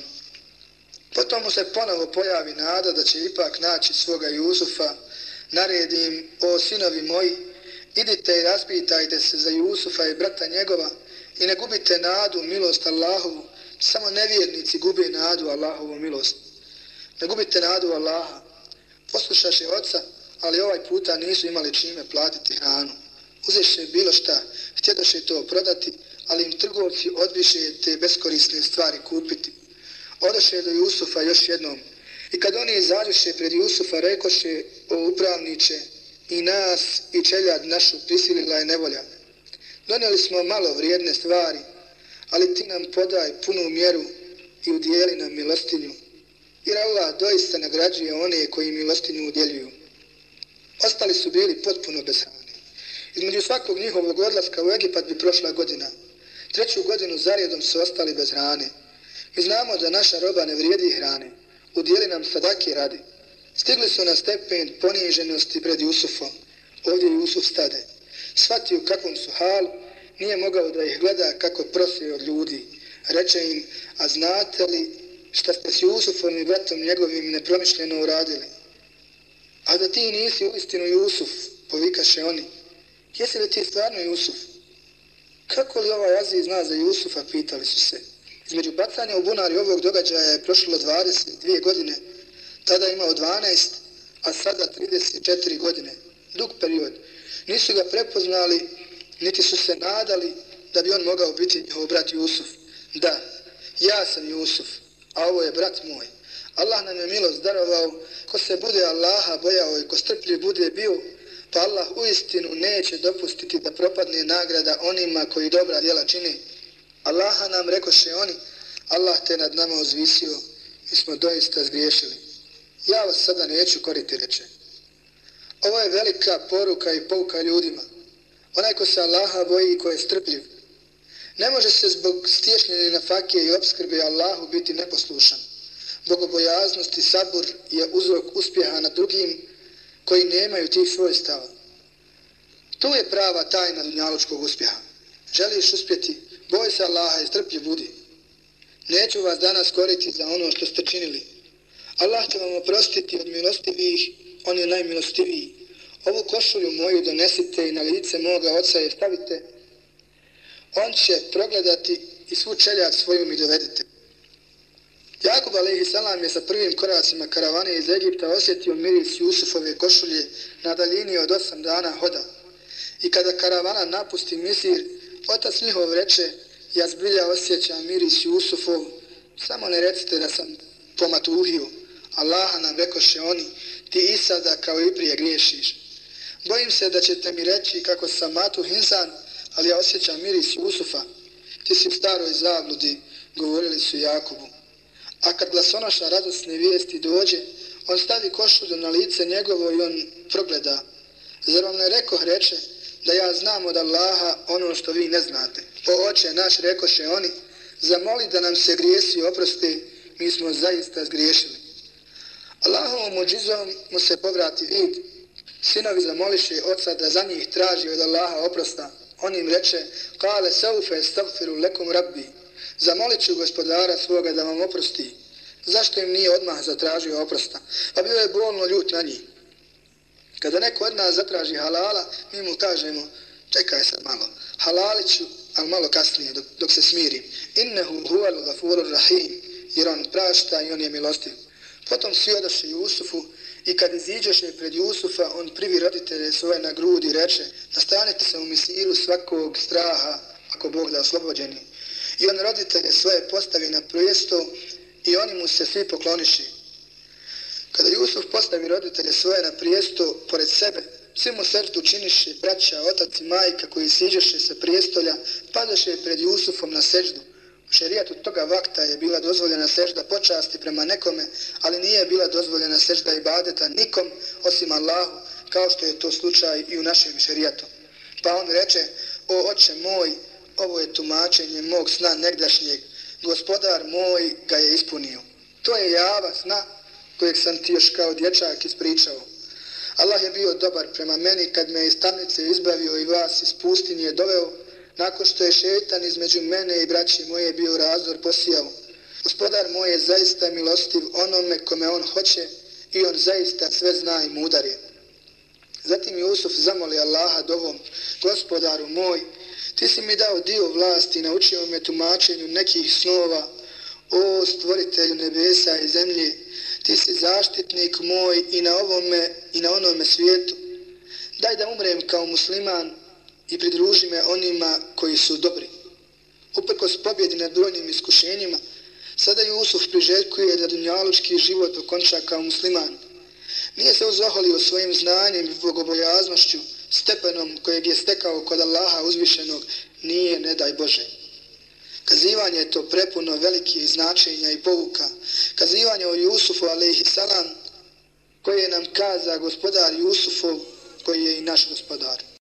Potom mu se ponovo pojavi nada da će ipak naći svoga Jusufa, naredim, o sinovi moji, idite i raspitajte se za Jusufa i brata njegova i ne gubite nadu, milost Allahovu, samo nevjernici gube nadu Allahovu milost. Ne gubite nadu Allaha. Poslušaše oca, ali ovaj puta nisu imali čime platiti hranu. Uzeše bilo šta, htjedoše to prodati, ali im trgovci odbiše te beskorisne stvari kupiti. Odoše do Jusufa još jednom. I kad oni izađuše pred Jusufa, rekoše o upravniče i nas i čeljad našu prisilila je nevolja. Donijeli smo malo vrijedne stvari, ali ti nam podaj punu mjeru i udijeli nam milostinju. Jer Allah doista nagrađuje one koji milostinju udjeljuju. Ostali su bili potpuno bez hrane. Između svakog njihovog odlaska u Egipat bi prošla godina – Treću godinu zaredom su ostali bez hrane. Mi znamo da naša roba ne vrijedi hrane. Udjeli nam sadake radi. Stigli su na stepen poniženosti pred Jusufom. Ovdje Jusuf stade. Svatio kakvom su halu, nije mogao da ih gleda kako prosi od ljudi. Reče im, a znate li šta ste s Jusufom i bratom njegovim nepromišljeno uradili? A da ti nisi u istinu Jusuf, povikaše oni. Jesi li ti stvarno Jusuf? Kako li ovaj Aziz zna za Jusufa, pitali su se. Između bacanja u bunar i ovog događaja je prošlo 22 godine, tada imao 12, a sada 34 godine. Dug period. Nisu ga prepoznali, niti su se nadali da bi on mogao biti njihov brat Jusuf. Da, ja sam Jusuf, a ovo je brat moj. Allah nam je milost darovao, ko se bude Allaha bojao i ko strpljiv bude bio, pa Allah u istinu neće dopustiti da propadne nagrada onima koji dobra djela čini. Allaha nam rekoše oni, Allah te nad nama uzvisio, mi smo doista zgriješili. Ja vas sada neću koriti, reče. Ovo je velika poruka i pouka ljudima. Onaj ko se Allaha boji i ko je strpljiv. Ne može se zbog stješnjene na i obskrbe Allahu biti neposlušan. Bogobojaznost i sabur je uzrok uspjeha na drugim koji nemaju tih svojstava. Tu je prava tajna dunjalučkog uspjeha. Želiš uspjeti, boj se Allaha i strplje budi. Neću vas danas koriti za ono što ste činili. Allah će vam oprostiti od milostivih, on je najmilostiviji. Ovu košulju moju donesite i na lice moga oca je stavite. On će progledati i svu čeljat svoju mi dovedite. Jakub a.s. je sa prvim koracima karavane iz Egipta osjetio miris Jusufove košulje na daljini od osam dana hoda. I kada karavana napusti misir, otac njihov reče, ja zbilja osjećam miris Jusufov, samo ne recite da sam pomatuhio. Allaha nam rekoše oni, ti i sada kao i prije griješiš. Bojim se da ćete mi reći kako sam matuh insan, ali ja osjećam miris Jusufa. Ti si u staroj zabludi, govorili su Jakubu. A kad glasonaša radosne vijesti dođe, on stavi košulju na lice njegovo i on progleda. Zar vam ne rekoh reče da ja znam od Allaha ono što vi ne znate. O oče naš rekoše oni, zamoli da nam se grijesi oprosti, mi smo zaista zgriješili. Allahovom muđizom mu se povrati vid. Sinovi zamoliše oca da za njih traži od Allaha oprosta. On im reče, kale saufe stavfiru lekum rabbi. Zamolit ću gospodara svoga da vam oprosti. Zašto im nije odmah zatražio oprosta? Pa bio je bolno ljut na njih. Kada neko od nas zatraži halala, mi mu kažemo, čekaj sad malo, halalit ću, ali malo kasnije, dok, dok se smirim. Innehu huvalu gafurur rahim, jer on prašta i on je milostiv. Potom svi odaše Jusufu i kad iziđeše pred Jusufa, on privi roditelje svoje na grudi i reče, nastanite se u misiru svakog straha, ako Bog da oslobođeni. I on roditelje svoje postavi na prijesto i oni mu se svi pokloniši. Kada Jusuf postavi roditelje svoje na prijesto pored sebe, svi mu srtu činiše braća, otac i majka koji siđeše sa prijestolja, padaše pred Jusufom na seždu šerijat šerijatu toga vakta je bila dozvoljena sežda počasti prema nekome, ali nije bila dozvoljena sežda ibadeta nikom osim Allahu, kao što je to slučaj i u našem šerijatu. Pa on reče, o oče moj, ovo je tumačenje mog sna negdašnjeg, gospodar moj ga je ispunio. To je java sna kojeg sam ti još kao dječak ispričao. Allah je bio dobar prema meni kad me iz tamnice izbavio i vas iz pustinje doveo, nakon što je šetan između mene i braći moje bio razdor posijao. Gospodar moj je zaista milostiv onome kome on hoće i on zaista sve zna i mudar je. Zatim Jusuf zamoli Allaha dovom, gospodaru moj, ti si mi dao dio vlasti i naučio me tumačenju nekih snova, o stvoritelju nebesa i zemlje, ti si zaštitnik moj i na ovome i na onome svijetu. Daj da umrem kao musliman i pridruži me onima koji su dobri. Uprkos pobjedi nad brojnim iskušenjima, sada Jusuf priželjkuje da dunjalučki život okonča kao musliman. Nije se uzvaholio svojim znanjem i bogobojaznošću, stepenom kojeg je stekao kod Allaha uzvišenog, nije, ne daj Bože. Kazivanje je to prepuno velike značenja i povuka. Kazivanje o Jusufu, alaihi salam, koje nam kaza gospodar Jusufov, koji je i naš gospodar.